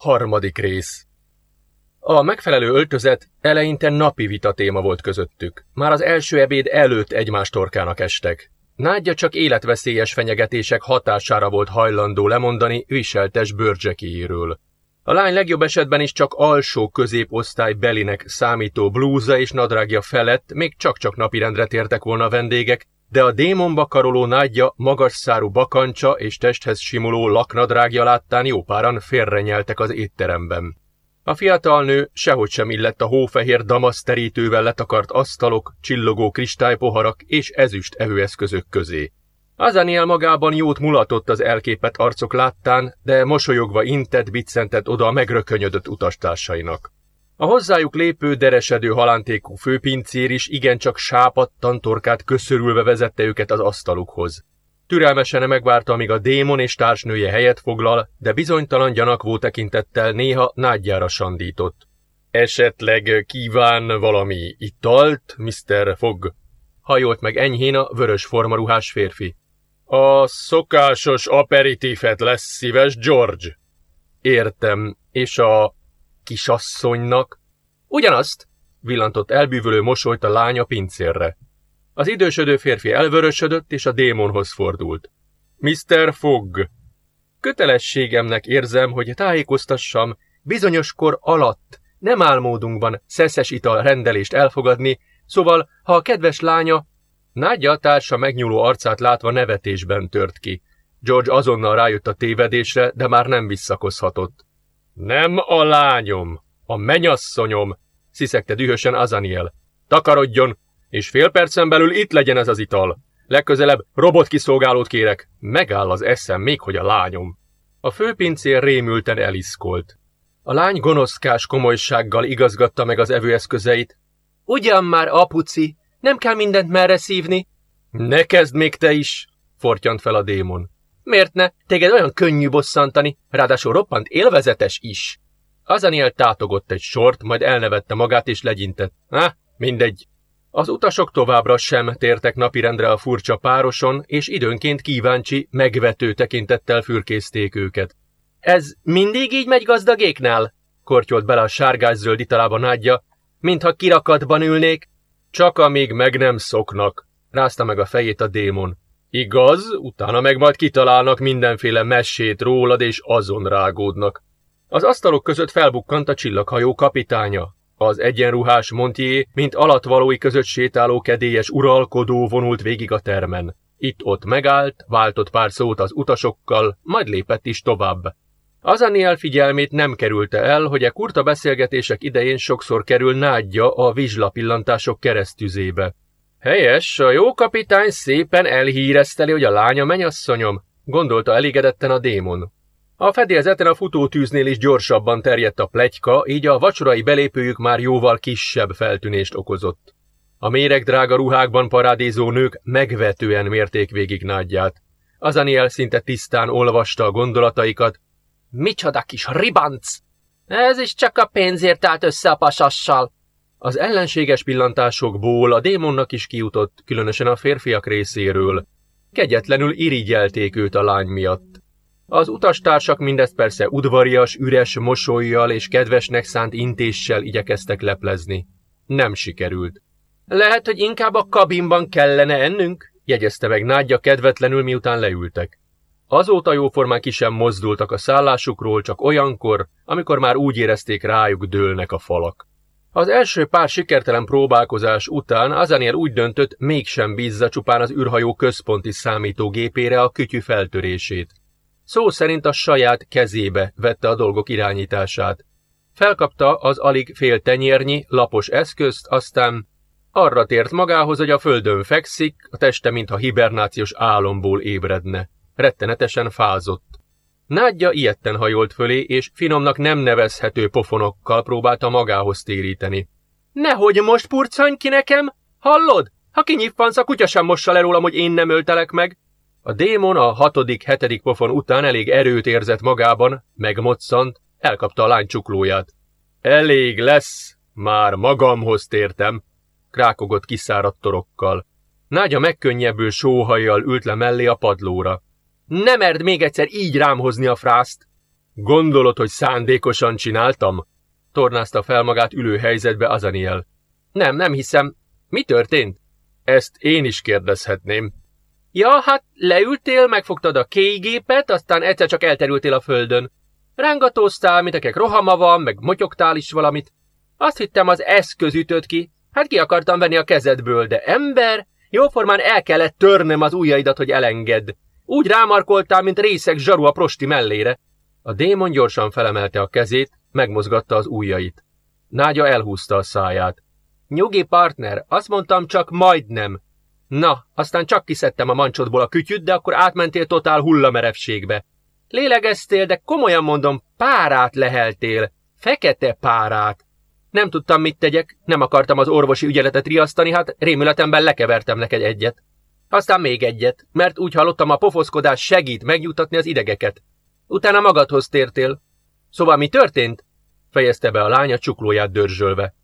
Harmadik rész. A megfelelő öltözet eleinte napi vita téma volt közöttük. Már az első ebéd előtt egymás torkának estek. Nádja csak életveszélyes fenyegetések hatására volt hajlandó lemondani viseltes bőrcsekéjéről. A lány legjobb esetben is csak alsó középosztály belinek számító blúza és nadrágja felett még csak-csak napirendre tértek volna vendégek, de a démonba karoló nádja magas szárú bakancsa és testhez simuló laknadrágja láttán jópáran félrenyeltek az étteremben. A fiatal nő sehogy sem illett a hófehér damaszterítővel letakart asztalok, csillogó kristálypoharak és ezüst evőeszközök közé. Azaniel magában jót mulatott az elképet arcok láttán, de mosolyogva intett, biccentett oda a megrökönyödött utastársainak. A hozzájuk lépő, deresedő halántékú főpincér is igencsak sápadtan torkát köszörülve vezette őket az asztalukhoz. Türelmesen megvárta, amíg a démon és társnője helyet foglal, de bizonytalan gyanakvó tekintettel néha nádjára sandított. Esetleg kíván valami italt, Mr. Fogg? Hajolt meg enyhén a vörös formaruhás férfi. A szokásos aperitífet lesz szíves, George. Értem, és a kisasszonynak? Ugyanazt, villantott elbűvölő mosolyt a lánya pincérre. Az idősödő férfi elvörösödött, és a démonhoz fordult. Mr. Fogg, kötelességemnek érzem, hogy tájékoztassam, bizonyos kor alatt nem álmódunkban szeszes ital rendelést elfogadni, szóval, ha a kedves lánya... Nádja társa megnyúló arcát látva nevetésben tört ki. George azonnal rájött a tévedésre, de már nem visszakozhatott. Nem a lányom, a menyasszonyom, sziszegte dühösen Azaniel. Takarodjon, és fél percen belül itt legyen ez az ital. Legközelebb robotkiszolgálót kérek. Megáll az eszem, még hogy a lányom. A főpincér rémülten eliszkolt. A lány gonoszkás komolysággal igazgatta meg az evőeszközeit. Ugyan már, apuci, nem kell mindent merre szívni. Ne kezd még te is, fortyant fel a démon. Miért ne? Téged olyan könnyű bosszantani, ráadásul roppant élvezetes is. Azaniel tátogott egy sort, majd elnevette magát és legyintett. Há, mindegy, az utasok továbbra sem tértek napirendre a furcsa pároson, és időnként kíváncsi, megvető tekintettel fürkészték őket. Ez mindig így megy gazdagéknál? kortyolt bele a sárgás-zöld italába nádja, mintha kirakatban ülnék. Csak amíg meg nem szoknak, rázta meg a fejét a démon. Igaz, utána meg majd kitalálnak mindenféle messét rólad, és azon rágódnak. Az asztalok között felbukkant a csillaghajó kapitánya, az egyenruhás Montier, mint alatvalói között sétáló kedélyes uralkodó vonult végig a termen. Itt-ott megállt, váltott pár szót az utasokkal, majd lépett is tovább. Azaniel figyelmét nem kerülte el, hogy a kurta beszélgetések idején sokszor kerül nádja a vizslapillantások keresztüzébe. Helyes, a jó kapitány szépen elhírezteli, hogy a lánya menyasszonyom, gondolta elégedetten a démon. A fedélzeten a futótűznél is gyorsabban terjedt a plegyka, így a vacsorai belépőjük már jóval kisebb feltűnést okozott. A méregdrága ruhákban parádézó nők megvetően mérték végig nádját. Azaniel szinte tisztán olvasta a gondolataikat. Micsoda kis ribanc! Ez is csak a pénzért állt össze a pasassal. Az ellenséges pillantásokból a démonnak is kijutott, különösen a férfiak részéről. Kegyetlenül irigyelték őt a lány miatt. Az utastársak mindezt persze udvarias, üres mosolyjal és kedvesnek szánt intéssel igyekeztek leplezni. Nem sikerült. Lehet, hogy inkább a kabinban kellene ennünk? jegyezte meg Nádja kedvetlenül, miután leültek. Azóta jóformán ki sem mozdultak a szállásukról, csak olyankor, amikor már úgy érezték rájuk dőlnek a falak. Az első pár sikertelen próbálkozás után Azaniel úgy döntött, mégsem bízza csupán az űrhajó központi számítógépére a kütyű feltörését. Szó szerint a saját kezébe vette a dolgok irányítását. Felkapta az alig fél tenyérnyi, lapos eszközt, aztán arra tért magához, hogy a földön fekszik, a teste mintha hibernációs álomból ébredne. Rettenetesen fázott. Nádja ilyetten hajolt fölé, és finomnak nem nevezhető pofonokkal próbálta magához téríteni. Nehogy most purcanj ki nekem! Hallod? Ha kinyiffansz, a kutya sem mossa le rólam, hogy én nem öltelek meg. A démon a hatodik, hetedik pofon után elég erőt érzett magában, megmoccant, elkapta a lány csuklóját. Elég lesz, már magamhoz tértem, krákogott kiszáradt torokkal. Nágya megkönnyebbül sóhajjal ült le mellé a padlóra. Nem merd még egyszer így rám hozni a frászt! Gondolod, hogy szándékosan csináltam? Tornázta fel magát ülő helyzetbe Azaniel. Nem, nem hiszem. Mi történt? Ezt én is kérdezhetném. Ja, hát leültél, megfogtad a kéigépet, aztán egyszer csak elterültél a földön. Rángatóztál, mint akik rohama van, meg motyogtál is valamit. Azt hittem az eszköz ütött ki. Hát ki akartam venni a kezedből, de ember, jóformán el kellett törnöm az ujjaidat, hogy elengedd. Úgy rámarkoltál, mint részek zsaru a prosti mellére. A démon gyorsan felemelte a kezét, megmozgatta az ujjait. Nágya elhúzta a száját. Nyugi partner, azt mondtam csak majdnem. Na, aztán csak kiszedtem a mancsodból a kütyüt, de akkor átmentél totál hullamerevségbe. Lélegeztél, de komolyan mondom, párát leheltél. Fekete párát. Nem tudtam, mit tegyek, nem akartam az orvosi ügyeletet riasztani, hát rémületemben lekevertem neked egyet. Aztán még egyet, mert úgy hallottam, a pofoszkodás segít megjutatni az idegeket. Utána magadhoz tértél. Szóval mi történt? fejezte be a lánya csuklóját dörzsölve.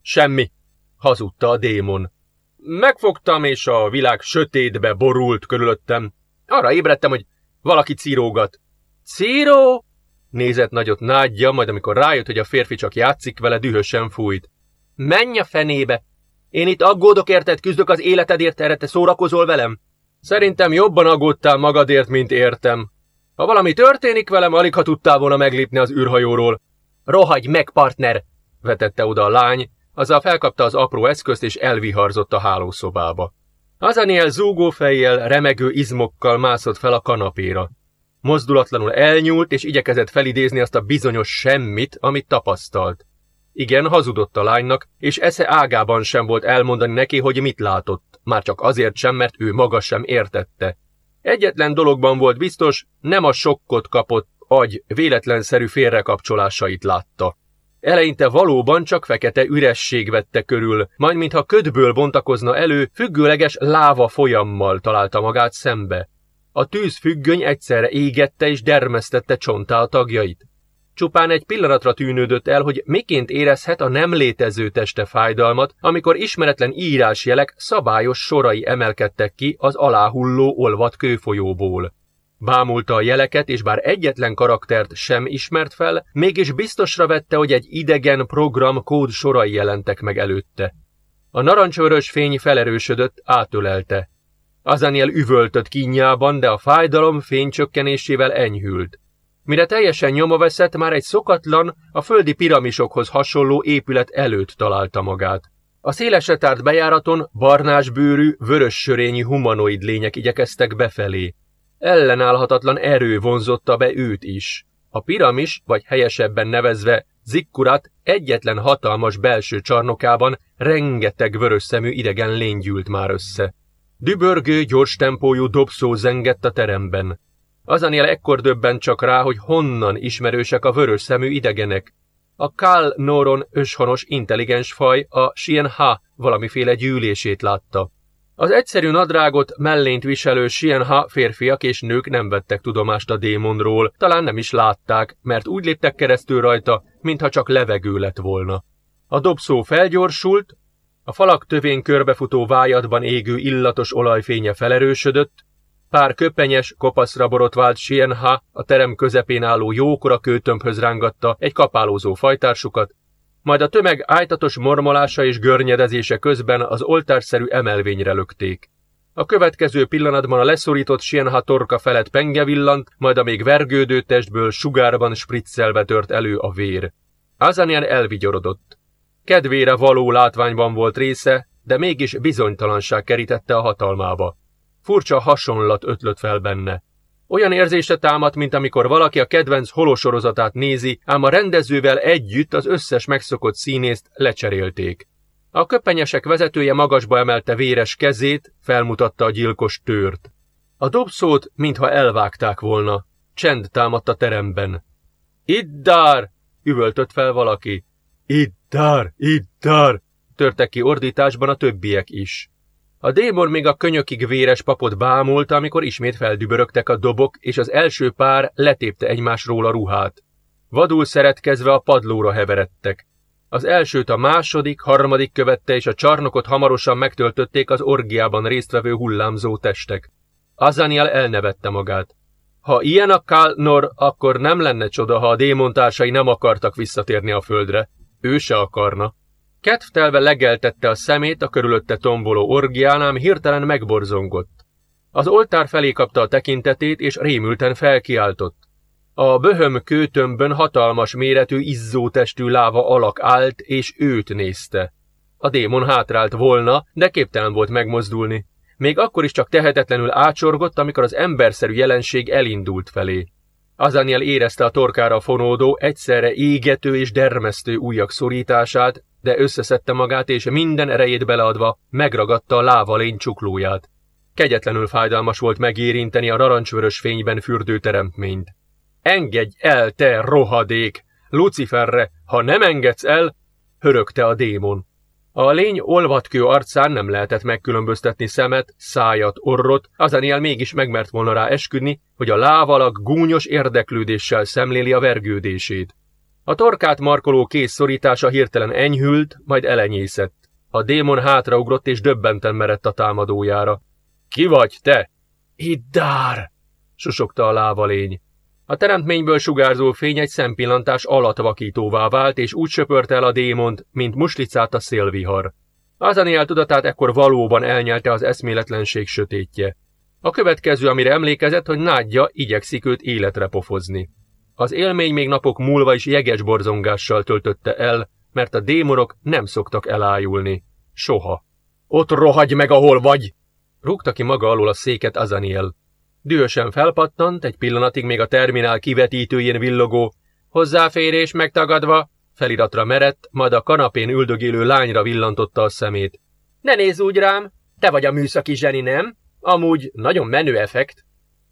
Semmi, hazudta a démon. Megfogtam, és a világ sötétbe borult körülöttem. Arra ébredtem, hogy valaki círógat. Círó? Nézett nagyot nádja, majd amikor rájött, hogy a férfi csak játszik vele, dühösen fújt. Menj a fenébe! Én itt aggódok érted, küzdök az életedért, erre te szórakozol velem? Szerintem jobban aggódtál magadért, mint értem. Ha valami történik velem, alig ha tudtál volna meglépni az űrhajóról. Rohagy meg, partner! vetette oda a lány, azzal felkapta az apró eszközt és elviharzott a hálószobába. Azaniel zúgó fejjel, remegő izmokkal mászott fel a kanapéra. Mozdulatlanul elnyúlt, és igyekezett felidézni azt a bizonyos semmit, amit tapasztalt. Igen, hazudott a lánynak, és esze ágában sem volt elmondani neki, hogy mit látott, már csak azért sem, mert ő maga sem értette. Egyetlen dologban volt biztos, nem a sokkot kapott agy véletlenszerű félrekapcsolásait látta. Eleinte valóban csak fekete üresség vette körül, majd mintha ködből bontakozna elő, függőleges láva folyammal találta magát szembe. A tűz függöny egyszerre égette és dermesztette csontá a tagjait. Csupán egy pillanatra tűnődött el, hogy miként érezhet a nem létező teste fájdalmat, amikor ismeretlen írásjelek szabályos sorai emelkedtek ki az aláhulló olvat kőfolyóból. Bámulta a jeleket, és bár egyetlen karaktert sem ismert fel, mégis biztosra vette, hogy egy idegen program kód sorai jelentek meg előtte. A narancsvörös fény felerősödött, átölelte. Azaniel üvöltött kínjában, de a fájdalom fénycsökkenésével enyhült. Mire teljesen nyoma veszett, már egy szokatlan, a földi piramisokhoz hasonló épület előtt találta magát. A szélesre tárt bejáraton barnás bőrű, vörös sörényi humanoid lények igyekeztek befelé. Ellenállhatatlan erő vonzotta be őt is. A piramis, vagy helyesebben nevezve Zikkurat egyetlen hatalmas belső csarnokában rengeteg vörös szemű idegen lény gyűlt már össze. Dübörgő, gyors tempójú dobszó zengett a teremben. Azanél ekkor döbbent csak rá, hogy honnan ismerősek a vörös szemű idegenek. A Kál Noron öshonos intelligens faj a Sien Ha valamiféle gyűlését látta. Az egyszerű nadrágot mellényt viselő Sienha férfiak és nők nem vettek tudomást a démonról, talán nem is látták, mert úgy léptek keresztül rajta, mintha csak levegő lett volna. A dobszó felgyorsult, a falak tövén körbefutó vájadban égő illatos olajfénye felerősödött, pár köpenyes, kopaszra borotvált Sienha a terem közepén álló jókora kőtömbhöz rángatta egy kapálózó fajtársukat, majd a tömeg ájtatos mormolása és görnyedezése közben az oltárszerű emelvényre lökték. A következő pillanatban a leszorított Sienha torka felett penge villant, majd a még vergődő testből sugárban spriccelve tört elő a vér. Azanian elvigyorodott. Kedvére való látványban volt része, de mégis bizonytalanság kerítette a hatalmába. Furcsa hasonlat ötlött fel benne. Olyan érzése támadt, mint amikor valaki a kedvenc holosorozatát nézi, ám a rendezővel együtt az összes megszokott színészt lecserélték. A köpenyesek vezetője magasba emelte véres kezét, felmutatta a gyilkos tört. A dobszót, mintha elvágták volna. Csend támadt a teremben. Iddár! üvöltött fel valaki. Iddár! Iddár! törtek ki ordításban a többiek is. A démon még a könyökig véres papot bámulta, amikor ismét feldübörögtek a dobok, és az első pár letépte egymásról a ruhát. Vadul szeretkezve a padlóra heveredtek. Az elsőt a második, harmadik követte, és a csarnokot hamarosan megtöltötték az orgiában résztvevő hullámzó testek. Azaniel elnevette magát. Ha ilyen a Kalnor, akkor nem lenne csoda, ha a démontársai nem akartak visszatérni a földre. Ő se akarna. Kedvtelve legeltette a szemét a körülötte tomboló orgián, ám hirtelen megborzongott. Az oltár felé kapta a tekintetét, és rémülten felkiáltott. A böhöm kőtömbön hatalmas méretű, izzótestű láva alak állt, és őt nézte. A démon hátrált volna, de képtelen volt megmozdulni. Még akkor is csak tehetetlenül ácsorgott, amikor az emberszerű jelenség elindult felé. Azaniel érezte a torkára fonódó, egyszerre égető és dermesztő ujjak szorítását, de összeszedte magát, és minden erejét beleadva megragadta a lávalény csuklóját. Kegyetlenül fájdalmas volt megérinteni a narancsvörös fényben fürdő teremtményt. Engedj el, te rohadék! Luciferre, ha nem engedsz el, hörögte a démon. A lény olvatkő arcán nem lehetett megkülönböztetni szemet, szájat, orrot, Azaniel mégis megmert volna rá esküdni, hogy a lávalak gúnyos érdeklődéssel szemléli a vergődését. A torkát markoló kész szorítása hirtelen enyhült, majd elenyészett. A démon hátraugrott és döbbenten merett a támadójára. Ki vagy te? Iddár! susogta a lávalény. A teremtményből sugárzó fény egy szempillantás alatt vakítóvá vált, és úgy söpört el a démont, mint muslicát a szélvihar. Azaniel tudatát ekkor valóban elnyelte az eszméletlenség sötétje. A következő, amire emlékezett, hogy nádja igyekszik őt életre pofozni. Az élmény még napok múlva is jeges borzongással töltötte el, mert a démonok nem szoktak elájulni. Soha. Ott rohagy meg, ahol vagy! Rúgta ki maga alól a széket Azaniel. Dühösen felpattant, egy pillanatig még a terminál kivetítőjén villogó, hozzáférés megtagadva, feliratra merett, majd a kanapén üldögélő lányra villantotta a szemét. Ne nézz úgy rám, te vagy a műszaki zseni, nem? Amúgy nagyon menő effekt.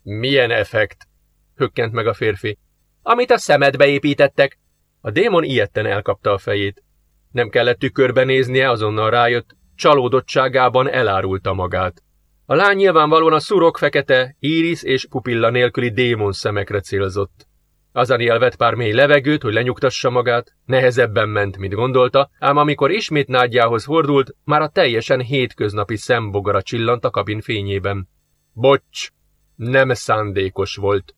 Milyen effekt? Hökkent meg a férfi. Amit a szemedbe építettek. A démon ilyetten elkapta a fejét. Nem kellett tükörbe néznie, azonnal rájött, csalódottságában elárulta magát. A lány nyilvánvalóan a szurok fekete, íris és pupilla nélküli démon szemekre célzott. Azaniel vett pár mély levegőt, hogy lenyugtassa magát, nehezebben ment, mint gondolta, ám amikor ismét nádjához fordult, már a teljesen hétköznapi szembogara csillant a kabin fényében. Bocs, nem szándékos volt.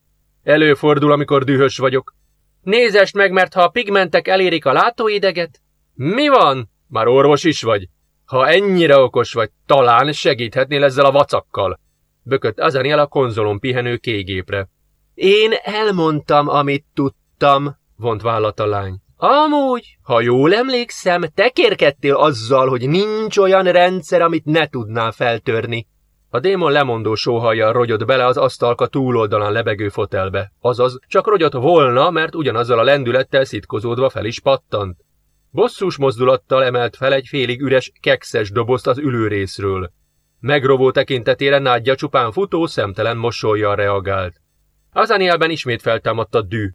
Előfordul, amikor dühös vagyok. Nézest meg, mert ha a pigmentek elérik a látóideget... Mi van? Már orvos is vagy? Ha ennyire okos vagy, talán segíthetnél ezzel a vacakkal. Bökött Azaniel a konzolon pihenő kégépre. Én elmondtam, amit tudtam, vont vállat a lány. Amúgy, ha jól emlékszem, te kérkedtél azzal, hogy nincs olyan rendszer, amit ne tudnál feltörni. A démon lemondó sóhajjal rogyott bele az asztalka túloldalán lebegő fotelbe, azaz csak rogyott volna, mert ugyanazzal a lendülettel szitkozódva fel is pattant. Bosszús mozdulattal emelt fel egy félig üres, kekszes dobozt az ülőrészről. Megrovó tekintetére nádja csupán futó, szemtelen mosolyjal reagált. Azanielben ismét feltámadt a dű.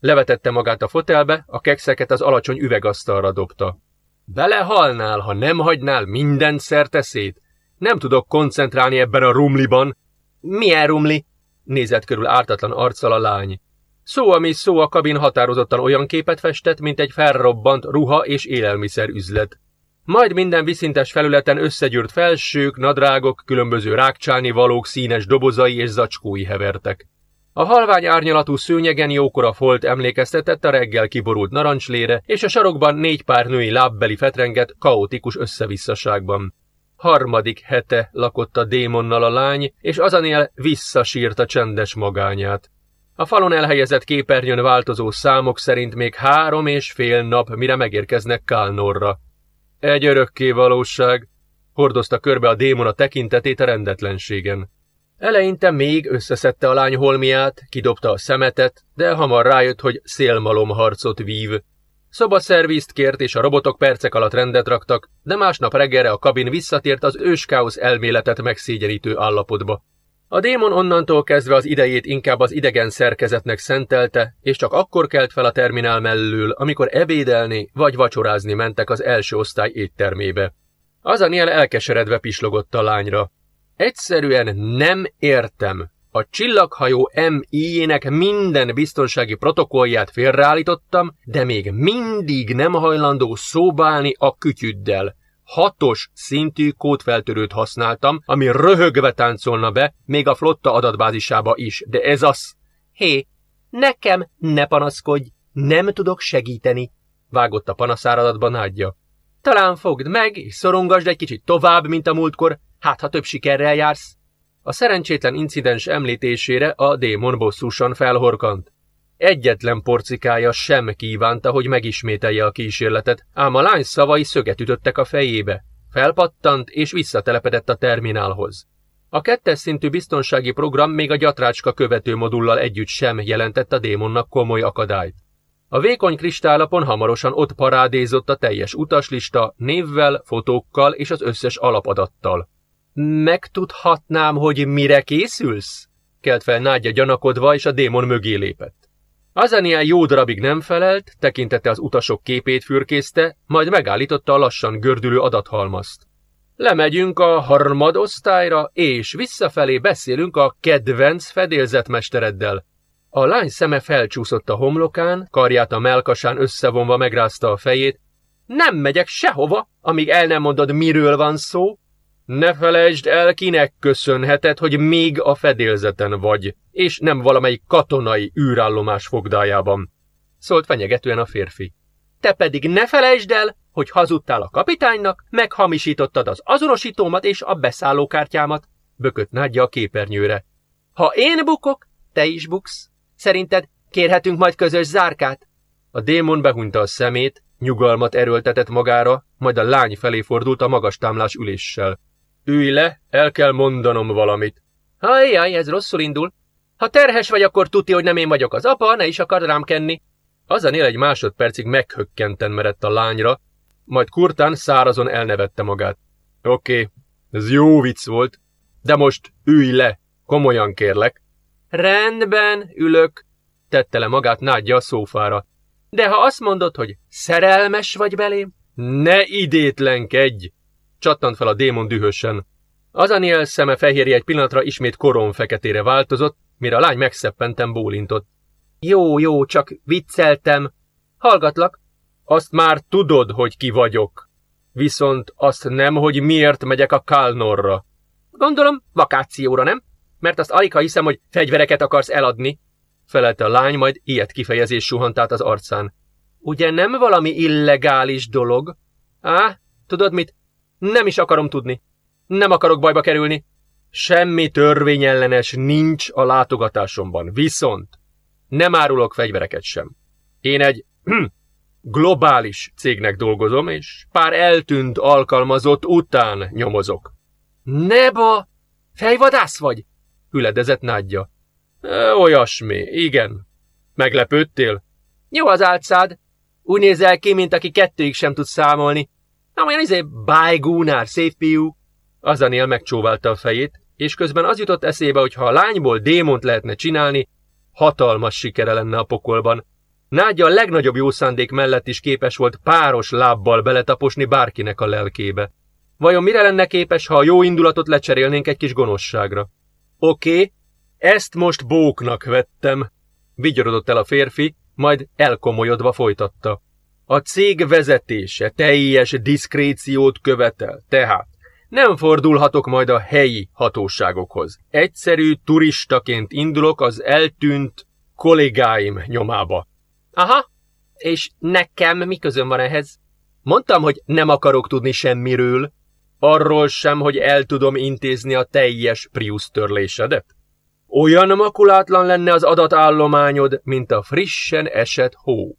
Levetette magát a fotelbe, a kekszeket az alacsony üvegasztalra dobta. Belehalnál, ha nem hagynál minden szerteszét? Nem tudok koncentrálni ebben a rumliban. Milyen rumli? Nézett körül ártatlan arccal a lány. Szó, ami szó a kabin határozottan olyan képet festett, mint egy felrobbant ruha és élelmiszer üzlet. Majd minden viszintes felületen összegyűrt felsők, nadrágok, különböző rákcsálni valók színes dobozai és zacskói hevertek. A halvány árnyalatú szőnyegen jókora folt emlékeztetett a reggel kiborult narancslére, és a sarokban négy pár női lábbeli fetrenget kaotikus összevisszaságban. Harmadik hete lakott a démonnal a lány, és azanél visszasírta csendes magányát. A falon elhelyezett képernyőn változó számok szerint még három és fél nap, mire megérkeznek Kálnorra. Egy örökké valóság, hordozta körbe a démon a tekintetét a rendetlenségen. Eleinte még összeszedte a lány holmiát, kidobta a szemetet, de hamar rájött, hogy szélmalom harcot vív. Szobaszervízt kért, és a robotok percek alatt rendet raktak, de másnap reggelre a kabin visszatért az őskáosz elméletet megszégyenítő állapotba. A démon onnantól kezdve az idejét inkább az idegen szerkezetnek szentelte, és csak akkor kelt fel a terminál mellől, amikor ebédelni vagy vacsorázni mentek az első osztály éttermébe. Azaniel elkeseredve pislogott a lányra. Egyszerűen nem értem. A csillaghajó MI-jének minden biztonsági protokollját félreállítottam, de még mindig nem hajlandó szóbálni a kütyüddel hatos szintű kódfeltörőt használtam, ami röhögve táncolna be, még a flotta adatbázisába is, de ez az. Hé, nekem ne panaszkodj, nem tudok segíteni, vágott a panaszáradatba nádja. Talán fogd meg, és szorongasd egy kicsit tovább, mint a múltkor, hát ha több sikerrel jársz. A szerencsétlen incidens említésére a démon bosszúsan felhorkant. Egyetlen porcikája sem kívánta, hogy megismételje a kísérletet, ám a lány szavai szöget ütöttek a fejébe. Felpattant és visszatelepedett a terminálhoz. A kettes szintű biztonsági program még a gyatrácska követő modullal együtt sem jelentett a démonnak komoly akadályt. A vékony kristálapon hamarosan ott parádézott a teljes utaslista, névvel, fotókkal és az összes alapadattal. Megtudhatnám, hogy mire készülsz? Kelt fel Nádja gyanakodva, és a démon mögé lépett. Azaniel jó darabig nem felelt, tekintette az utasok képét fürkészte, majd megállította a lassan gördülő adathalmazt. Lemegyünk a harmadosztályra, és visszafelé beszélünk a kedvenc fedélzetmestereddel. A lány szeme felcsúszott a homlokán, karját a melkasán összevonva megrázta a fejét. Nem megyek sehova, amíg el nem mondod, miről van szó. Ne felejtsd el, kinek köszönheted, hogy még a fedélzeten vagy, és nem valamelyik katonai űrállomás fogdájában. Szólt fenyegetően a férfi. Te pedig ne felejtsd el, hogy hazudtál a kapitánynak, meghamisítottad az azonosítómat és a beszállókártyámat, bökött Nádja a képernyőre. Ha én bukok, te is buksz. Szerinted kérhetünk majd közös zárkát? A démon behunyta a szemét, nyugalmat erőltetett magára, majd a lány felé fordult a magas támlás üléssel. Ülj le, el kell mondanom valamit. Hajjaj, ez rosszul indul. Ha terhes vagy, akkor tuti, hogy nem én vagyok az apa, ne is akar rám kenni. Azanél egy másodpercig meghökkenten merett a lányra, majd kurtán szárazon elnevette magát. Oké, okay, ez jó vicc volt, de most ülj le, komolyan kérlek. Rendben, ülök, tette le magát nádja a szófára. De ha azt mondod, hogy szerelmes vagy belém, ne idétlenkedj, csattant fel a démon dühösen. Azaniel szeme fehérje egy pillanatra ismét koron feketére változott, mire a lány megszeppenten bólintott. Jó, jó, csak vicceltem. Hallgatlak. Azt már tudod, hogy ki vagyok. Viszont azt nem, hogy miért megyek a Kálnorra. Gondolom, vakációra, nem? Mert azt alig hiszem, hogy fegyvereket akarsz eladni. Felelte a lány, majd ilyet kifejezés suhant át az arcán. Ugye nem valami illegális dolog? Á, tudod mit? Nem is akarom tudni. Nem akarok bajba kerülni. Semmi törvényellenes nincs a látogatásomban. Viszont nem árulok fegyvereket sem. Én egy globális cégnek dolgozom, és pár eltűnt alkalmazott után nyomozok. Neba! Fejvadász vagy? Hüledezett nádja. E, olyasmi, igen. Meglepődtél? Jó az álcád. Úgy nézel ki, mint aki kettőig sem tud számolni. Nem olyan izé bájgúnár, szép fiú. Azanél megcsóválta a fejét, és közben az jutott eszébe, hogy ha a lányból démont lehetne csinálni, hatalmas sikere lenne a pokolban. Nádja a legnagyobb jó szándék mellett is képes volt páros lábbal beletaposni bárkinek a lelkébe. Vajon mire lenne képes, ha a jó indulatot lecserélnénk egy kis gonoszságra? Oké, okay, ezt most bóknak vettem, vigyorodott el a férfi, majd elkomolyodva folytatta. A cég vezetése teljes diszkréciót követel, tehát nem fordulhatok majd a helyi hatóságokhoz. Egyszerű turistaként indulok az eltűnt kollégáim nyomába. Aha, és nekem mi közön van ehhez? Mondtam, hogy nem akarok tudni semmiről. Arról sem, hogy el tudom intézni a teljes Prius törlésedet. Olyan makulátlan lenne az adatállományod, mint a frissen esett hó.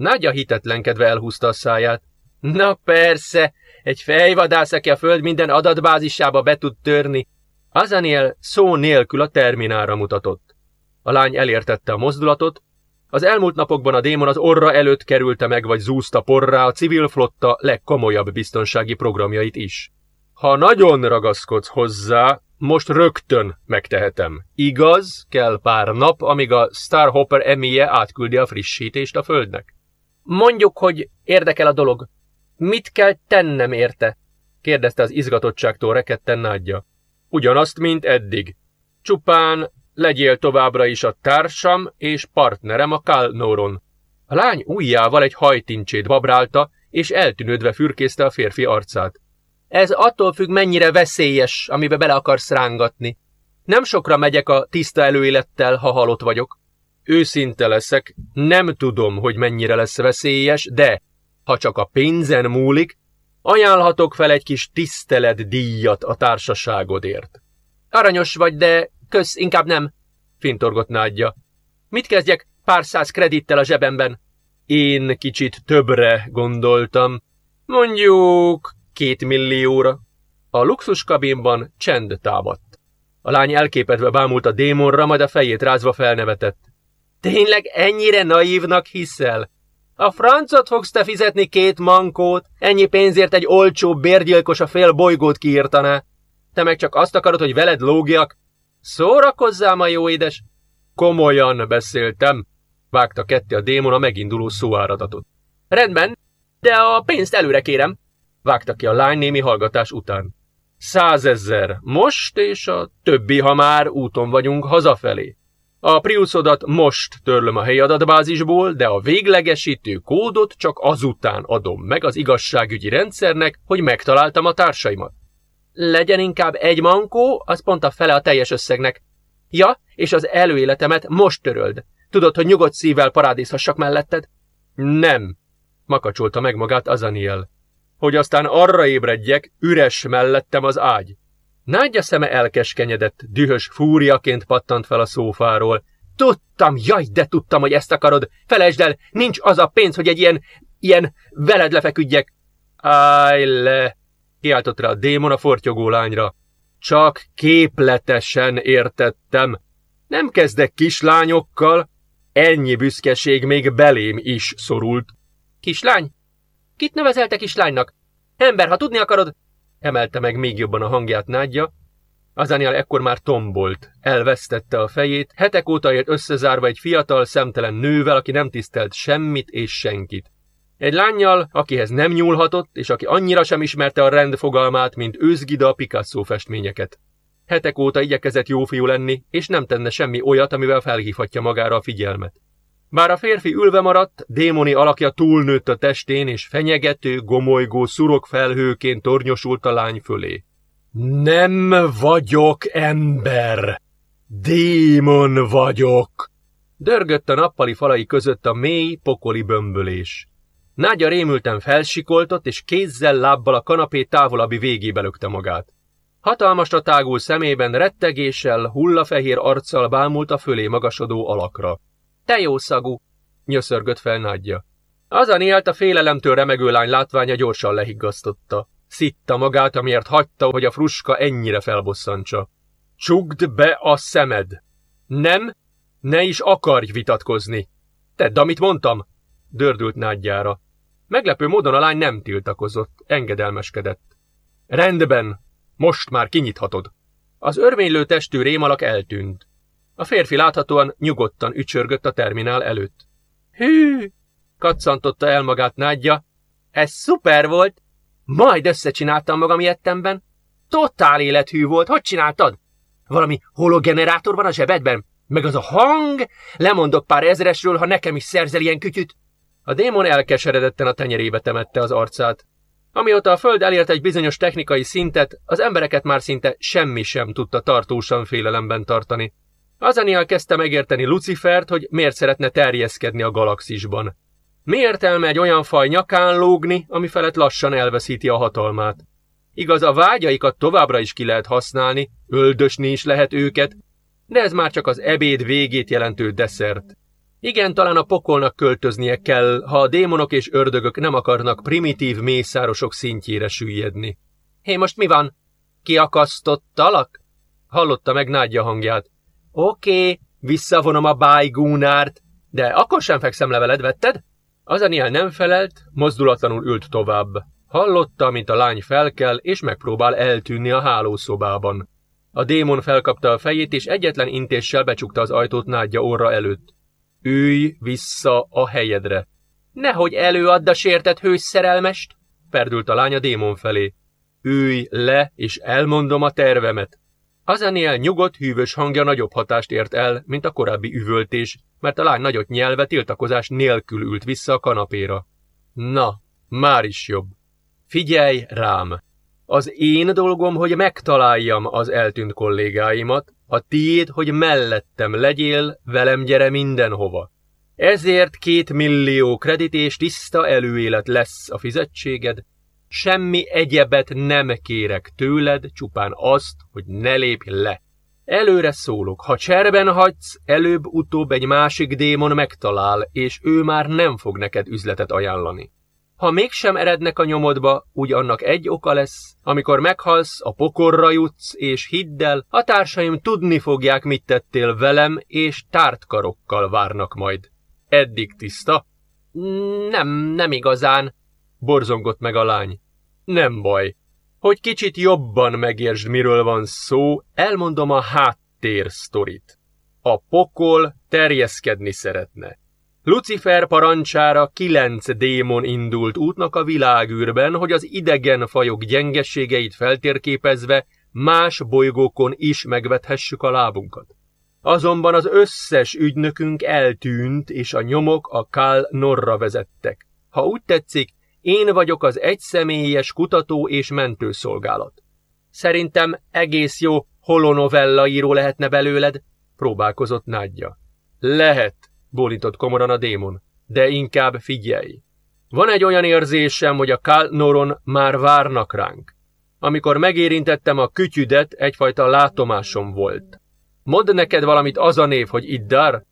Nagyja hitetlenkedve elhúzta a száját. Na persze, egy fejvadász, aki a föld minden adatbázisába be tud törni. Azaniel szó nélkül a terminára mutatott. A lány elértette a mozdulatot, az elmúlt napokban a démon az orra előtt kerülte meg vagy zúzta porrá a civil flotta legkomolyabb biztonsági programjait is. Ha nagyon ragaszkodsz hozzá, most rögtön megtehetem. Igaz, kell pár nap, amíg a Starhopper emie átküldi a frissítést a földnek. Mondjuk, hogy érdekel a dolog. Mit kell tennem érte? kérdezte az izgatottságtól rekedten nádja. Ugyanazt, mint eddig. Csupán legyél továbbra is a társam és partnerem a Kalnoron. A lány ujjával egy hajtincsét babrálta, és eltűnődve fürkészte a férfi arcát. Ez attól függ, mennyire veszélyes, amibe bele akarsz rángatni. Nem sokra megyek a tiszta előélettel, ha halott vagyok. Őszinte leszek, nem tudom, hogy mennyire lesz veszélyes, de ha csak a pénzen múlik, ajánlhatok fel egy kis tisztelet díjat a társaságodért. Aranyos vagy, de kösz, inkább nem, fintorgott nádja. Mit kezdjek pár száz kredittel a zsebemben? Én kicsit többre gondoltam. Mondjuk két millióra. A luxuskabinban csend támadt. A lány elképedve bámult a démonra, majd a fejét rázva felnevetett. Tényleg ennyire naívnak hiszel? A francot fogsz te fizetni két mankót, ennyi pénzért egy olcsó bérgyilkos a fél bolygót kiírtaná. Te meg csak azt akarod, hogy veled lógjak? Szórakozzál ma, jó édes! Komolyan beszéltem, vágta ketté a démon a meginduló szóáradatot. Rendben, de a pénzt előre kérem, vágta ki a lány némi hallgatás után. Százezer most, és a többi, ha már úton vagyunk hazafelé. A Priusodat most törlöm a helyi adatbázisból, de a véglegesítő kódot csak azután adom meg az igazságügyi rendszernek, hogy megtaláltam a társaimat. Legyen inkább egy mankó, az pont a fele a teljes összegnek. Ja, és az előéletemet most töröld. Tudod, hogy nyugodt szívvel parádézhassak melletted? Nem, makacsolta meg magát Azaniel. Hogy aztán arra ébredjek, üres mellettem az ágy. Nádja szeme elkeskenyedett, dühös fúriaként pattant fel a szófáról. Tudtam, jaj, de tudtam, hogy ezt akarod. Felejtsd el, nincs az a pénz, hogy egy ilyen, ilyen veled lefeküdjek. Állj le, kiáltott rá a démon a fortyogó lányra. Csak képletesen értettem. Nem kezdek kislányokkal. Ennyi büszkeség még belém is szorult. Kislány? Kit nevezelte kislánynak? Ember, ha tudni akarod, emelte meg még jobban a hangját nádja. Azaniel ekkor már tombolt, elvesztette a fejét, hetek óta élt összezárva egy fiatal, szemtelen nővel, aki nem tisztelt semmit és senkit. Egy lányjal, akihez nem nyúlhatott, és aki annyira sem ismerte a rend fogalmát, mint őzgida a Picasso festményeket. Hetek óta igyekezett jó fiú lenni, és nem tenne semmi olyat, amivel felhívhatja magára a figyelmet. Bár a férfi ülve maradt, démoni alakja túlnőtt a testén, és fenyegető, gomolygó szurokfelhőként tornyosult a lány fölé. Nem vagyok ember! Démon vagyok! Dörgött a nappali falai között a mély, pokoli bömbölés. Nágya rémülten felsikoltott, és kézzel, lábbal a kanapé távolabbi végébe lökte magát. Hatalmasra tágul szemében rettegéssel, hullafehér arccal bámult a fölé magasodó alakra. Te jó szagú! nyöszörgött fel nagyja. Az a nélt a félelemtől remegő lány látványa gyorsan lehiggasztotta. Szitta magát, amiért hagyta, hogy a fruska ennyire felbosszantsa. Csugd be a szemed! Nem, ne is akarj vitatkozni! Tedd, amit mondtam! Dördült nádjára. Meglepő módon a lány nem tiltakozott, engedelmeskedett. Rendben, most már kinyithatod. Az örvénylő testű rémalak eltűnt. A férfi láthatóan nyugodtan ücsörgött a terminál előtt. Hű! kaccantotta el magát nádja. Ez szuper volt! Majd összecsináltam magam ilyettemben. Totál élethű volt, hogy csináltad? Valami hologenerátor van a zsebedben? Meg az a hang? Lemondok pár ezresről, ha nekem is szerzel ilyen kütyüt. A démon elkeseredetten a tenyerébe temette az arcát. Amióta a Föld elért egy bizonyos technikai szintet, az embereket már szinte semmi sem tudta tartósan félelemben tartani. Azaniel kezdte megérteni Lucifert, hogy miért szeretne terjeszkedni a galaxisban. Mi értelme egy olyan faj nyakán lógni, ami felett lassan elveszíti a hatalmát? Igaz, a vágyaikat továbbra is ki lehet használni, öldösni is lehet őket, de ez már csak az ebéd végét jelentő desszert. Igen, talán a pokolnak költöznie kell, ha a démonok és ördögök nem akarnak primitív mészárosok szintjére süllyedni. Hé, most mi van? Kiakasztottalak? Hallotta meg Nádja hangját. Oké, visszavonom a bájgúnárt, de akkor sem fekszem leveled, vetted? Azaniel nem felelt, mozdulatlanul ült tovább. Hallotta, mint a lány felkel, és megpróbál eltűnni a hálószobában. A démon felkapta a fejét, és egyetlen intéssel becsukta az ajtót nádja orra előtt. Ülj vissza a helyedre. Nehogy előadd a sértett hős perdült a lány a démon felé. Ülj le, és elmondom a tervemet. Azaniel nyugodt, hűvös hangja nagyobb hatást ért el, mint a korábbi üvöltés, mert a lány nagyot nyelve tiltakozás nélkül ült vissza a kanapéra. Na, már is jobb. Figyelj rám! Az én dolgom, hogy megtaláljam az eltűnt kollégáimat, A tiéd, hogy mellettem legyél, velem gyere mindenhova. Ezért két millió kredit és tiszta előélet lesz a fizetséged. Semmi egyebet nem kérek tőled, csupán azt, hogy ne lépj le. Előre szólok, ha cserben hagysz, előbb-utóbb egy másik démon megtalál, és ő már nem fog neked üzletet ajánlani. Ha mégsem erednek a nyomodba, úgy annak egy oka lesz, amikor meghalsz, a pokorra jutsz, és hidd el, a társaim tudni fogják, mit tettél velem, és tártkarokkal várnak majd. Eddig tiszta? Nem, nem igazán, borzongott meg a lány. Nem baj. Hogy kicsit jobban megértsd, miről van szó, elmondom a háttér sztorit. A pokol terjeszkedni szeretne. Lucifer parancsára kilenc démon indult útnak a világűrben, hogy az idegen fajok gyengeségeit feltérképezve más bolygókon is megvethessük a lábunkat. Azonban az összes ügynökünk eltűnt, és a nyomok a Kál Norra vezettek. Ha úgy tetszik, én vagyok az egyszemélyes kutató és mentőszolgálat. Szerintem egész jó holonovella író lehetne belőled, próbálkozott Nádja. Lehet, bólított komoran a démon, de inkább figyelj. Van egy olyan érzésem, hogy a Kalnoron már várnak ránk. Amikor megérintettem a kütyüdet, egyfajta látomásom volt. Mondd neked valamit az a név, hogy Iddar?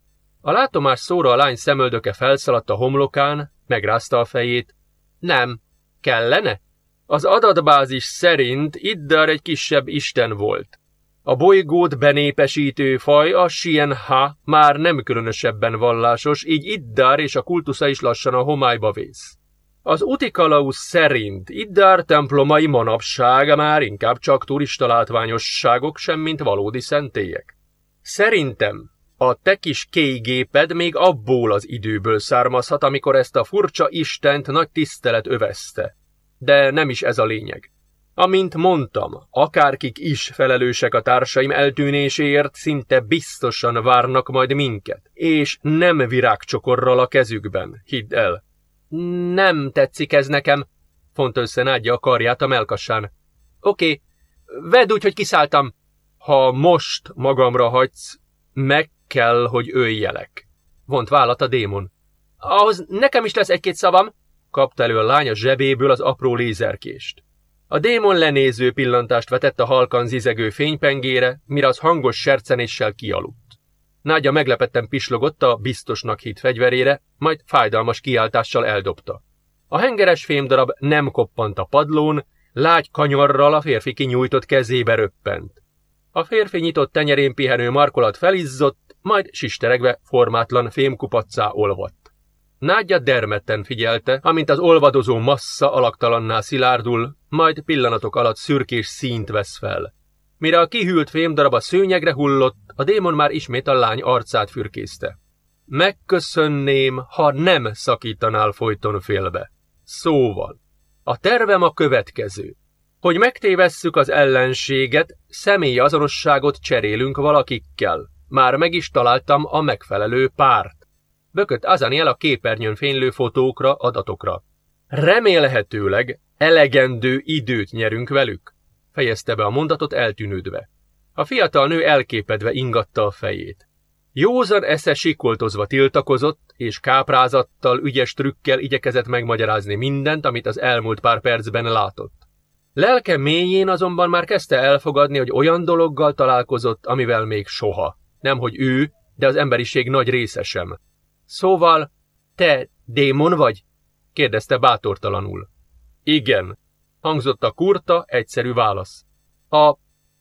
A látomás szóra a lány szemöldöke felszaladt a homlokán, megrázta a fejét. Nem. Kellene? Az adatbázis szerint Iddar egy kisebb isten volt. A bolygót benépesítő faj, a Sien-Ha már nem különösebben vallásos, így Iddar és a kultusza is lassan a homályba vész. Az Utikalaus szerint Iddar templomai manapság már inkább csak turista látványosságok, semmint valódi szentélyek. Szerintem a te kis kéjgéped még abból az időből származhat, amikor ezt a furcsa istent nagy tisztelet övezte. De nem is ez a lényeg. Amint mondtam, akárkik is felelősek a társaim eltűnéséért, szinte biztosan várnak majd minket, és nem virágcsokorral a kezükben, hidd el. Nem tetszik ez nekem, font össze Nádja a karját a melkassán. Oké, vedd úgy, hogy kiszálltam. Ha most magamra hagysz, meg kell, hogy öljelek. Vont vállat a démon. Ahhoz nekem is lesz egy-két szavam, kapta elő a lány a zsebéből az apró lézerkést. A démon lenéző pillantást vetett a halkan zizegő fénypengére, mire az hangos sercenéssel kialudt. Nágya meglepetten pislogott a biztosnak hit fegyverére, majd fájdalmas kiáltással eldobta. A hengeres fémdarab nem koppant a padlón, lágy kanyarral a férfi kinyújtott kezébe röppent. A férfi nyitott tenyerén pihenő markolat felizzott, majd sisteregve formátlan fémkupaccá olvadt. Nádja dermedten figyelte, amint az olvadozó massza alaktalanná szilárdul, majd pillanatok alatt szürkés színt vesz fel. Mire a kihűlt fémdarab a szőnyegre hullott, a démon már ismét a lány arcát fürkészte. Megköszönném, ha nem szakítanál folyton félbe. Szóval. A tervem a következő. Hogy megtévesszük az ellenséget, személyi azonosságot cserélünk valakikkel. Már meg is találtam a megfelelő párt. Bökött Azaniel a képernyőn fénylő fotókra, adatokra. Remélhetőleg elegendő időt nyerünk velük, fejezte be a mondatot eltűnődve. A fiatal nő elképedve ingatta a fejét. Józan esze sikoltozva tiltakozott, és káprázattal, ügyes trükkel igyekezett megmagyarázni mindent, amit az elmúlt pár percben látott. Lelke mélyén azonban már kezdte elfogadni, hogy olyan dologgal találkozott, amivel még soha. Nemhogy ő, de az emberiség nagy része sem. Szóval, te démon vagy? kérdezte bátortalanul. Igen, hangzott a kurta, egyszerű válasz. A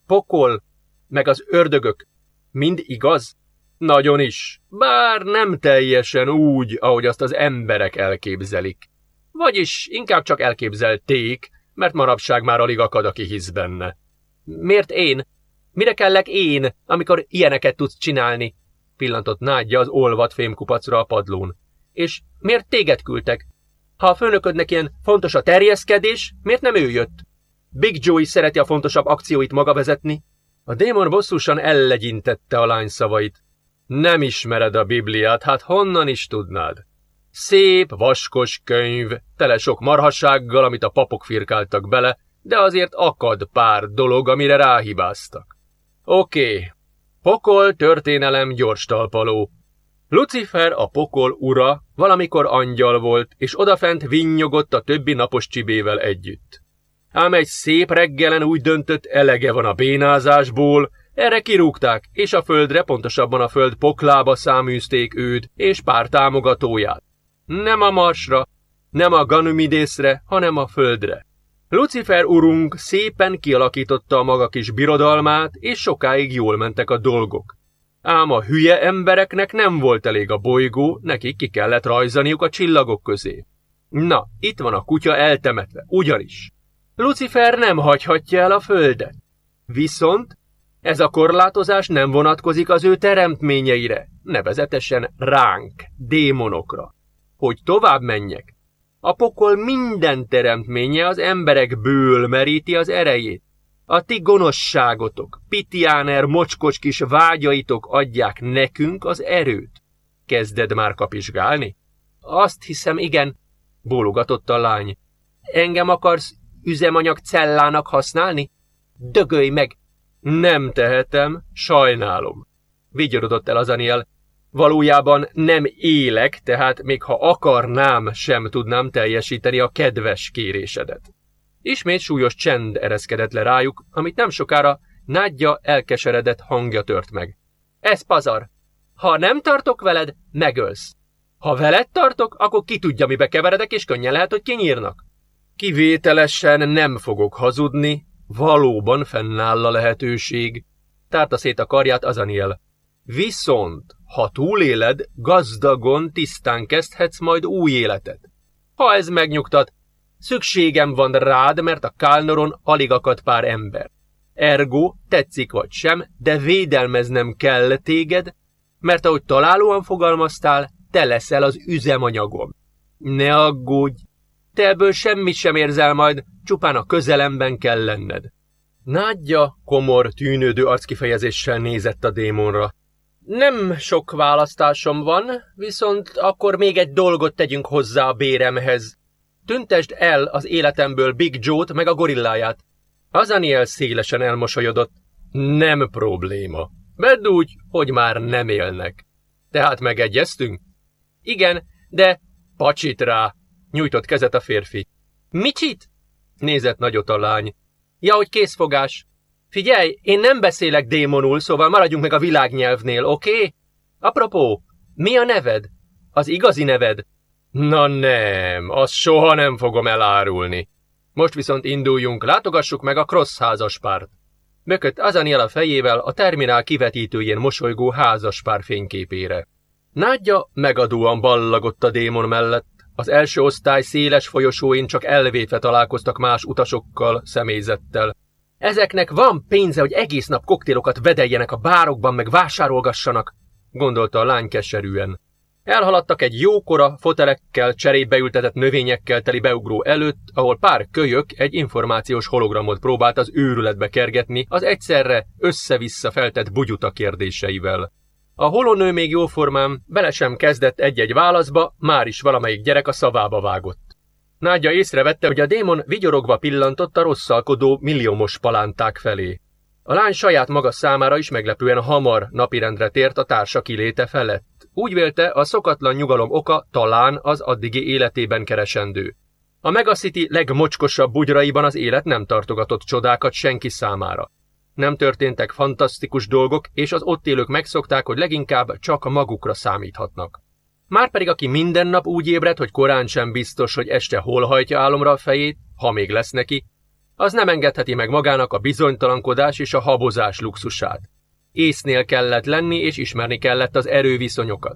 pokol, meg az ördögök, mind igaz? Nagyon is, bár nem teljesen úgy, ahogy azt az emberek elképzelik. Vagyis inkább csak elképzelték, mert manapság már alig akad, aki hisz benne. Miért én? Mire kellek én, amikor ilyeneket tudsz csinálni? pillantott nádja az olvat fémkupacra a padlón. És miért téged küldtek? Ha a főnöködnek ilyen fontos a terjeszkedés, miért nem ő jött? Big Joey szereti a fontosabb akcióit maga vezetni. A démon bosszusan ellegyintette a lány szavait. Nem ismered a Bibliát, hát honnan is tudnád? Szép, vaskos könyv, tele sok marhassággal, amit a papok firkáltak bele, de azért akad pár dolog, amire ráhibáztak. Oké, Pokol történelem gyors talpaló. Lucifer, a pokol ura, valamikor angyal volt, és odafent vinnyogott a többi napos csibével együtt. Ám egy szép reggelen úgy döntött, elege van a bénázásból, erre kirúgták, és a földre, pontosabban a föld poklába száműzték őt és pár támogatóját. Nem a marsra, nem a Ganymidészre, hanem a földre. Lucifer urunk szépen kialakította a maga kis birodalmát, és sokáig jól mentek a dolgok. Ám a hülye embereknek nem volt elég a bolygó, nekik ki kellett rajzaniuk a csillagok közé. Na, itt van a kutya eltemetve, ugyanis. Lucifer nem hagyhatja el a földet. Viszont ez a korlátozás nem vonatkozik az ő teremtményeire, nevezetesen ránk, démonokra. Hogy tovább menjek, a pokol minden teremtménye az emberekből meríti az erejét. A ti gonoszságotok, pitiáner mocskos kis vágyaitok adják nekünk az erőt. Kezded már kapizsgálni? Azt hiszem, igen, bólogatott a lány. Engem akarsz üzemanyag cellának használni? Dögölj meg! Nem tehetem, sajnálom. Vigyorodott el az Aniel. Valójában nem élek, tehát még ha akarnám, sem tudnám teljesíteni a kedves kérésedet. Ismét súlyos csend ereszkedett le rájuk, amit nem sokára nádja elkeseredett hangja tört meg. Ez pazar! Ha nem tartok veled, megölsz. Ha veled tartok, akkor ki tudja, mibe keveredek, és könnyen lehet, hogy kinyírnak. Kivételesen nem fogok hazudni, valóban fennáll a lehetőség. Tárta szét a karját Azaniel. Viszont, ha túléled, gazdagon, tisztán kezdhetsz majd új életet. Ha ez megnyugtat, szükségem van rád, mert a Kálnoron alig akad pár ember. Ergo, tetszik vagy sem, de védelmeznem kell téged, mert ahogy találóan fogalmaztál, te leszel az üzemanyagom. Ne aggódj, te ebből semmit sem érzel majd, csupán a közelemben kell lenned. Nádja komor, tűnődő arckifejezéssel nézett a démonra. Nem sok választásom van, viszont akkor még egy dolgot tegyünk hozzá a béremhez. Tüntesd el az életemből Big Joe-t meg a gorilláját. Azaniel szélesen elmosolyodott. Nem probléma. Vedd úgy, hogy már nem élnek. Tehát megegyeztünk? Igen, de pacsit rá, nyújtott kezet a férfi. Micsit? Nézett nagyot a lány. Ja, hogy készfogás. Figyelj, én nem beszélek démonul, szóval maradjunk meg a világnyelvnél, oké? Okay? Apropó, mi a neved? Az igazi neved? Na nem, azt soha nem fogom elárulni. Most viszont induljunk, látogassuk meg a Cross házaspárt. Mökött Azaniel a fejével a terminál kivetítőjén mosolygó házaspár fényképére. Nádja megadóan ballagott a démon mellett, az első osztály széles folyosóin csak elvétve találkoztak más utasokkal, személyzettel. Ezeknek van pénze, hogy egész nap koktélokat vedeljenek a bárokban, meg vásárolgassanak, gondolta a lány keserűen. Elhaladtak egy jókora, fotelekkel, cserébe ültetett növényekkel teli beugró előtt, ahol pár kölyök egy információs hologramot próbált az őrületbe kergetni az egyszerre össze-vissza feltett bugyuta kérdéseivel. A holonő még jóformán bele sem kezdett egy-egy válaszba, már is valamelyik gyerek a szavába vágott. Nádja észrevette, hogy a démon vigyorogva pillantott a rosszalkodó milliómos palánták felé. A lány saját maga számára is meglepően hamar napirendre tért a társa kiléte felett. Úgy vélte, a szokatlan nyugalom oka talán az addigi életében keresendő. A Megacity legmocskosabb bugyraiban az élet nem tartogatott csodákat senki számára. Nem történtek fantasztikus dolgok, és az ott élők megszokták, hogy leginkább csak magukra számíthatnak. Márpedig aki minden nap úgy ébred, hogy korán sem biztos, hogy este hol hajtja álomra a fejét, ha még lesz neki, az nem engedheti meg magának a bizonytalankodás és a habozás luxusát. Észnél kellett lenni, és ismerni kellett az erőviszonyokat.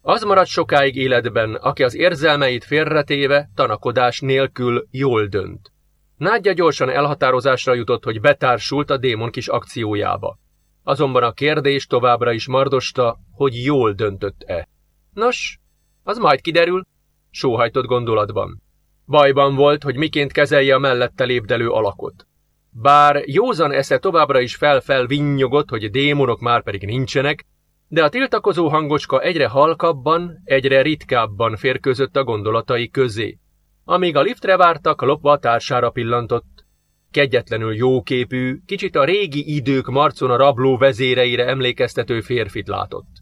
Az maradt sokáig életben, aki az érzelmeit félretéve, tanakodás nélkül jól dönt. Nádja gyorsan elhatározásra jutott, hogy betársult a démon kis akciójába. Azonban a kérdés továbbra is mardosta, hogy jól döntött-e. Nos, az majd kiderül, sóhajtott gondolatban. Bajban volt, hogy miként kezelje a mellette lépdelő alakot. Bár józan esze továbbra is fel-fel vinnyogott, hogy démonok már pedig nincsenek, de a tiltakozó hangocska egyre halkabban, egyre ritkábban férközött a gondolatai közé. Amíg a liftre vártak, lopva a társára pillantott. kegyetlenül jóképű, kicsit a régi idők marcon a rabló vezéreire emlékeztető férfit látott.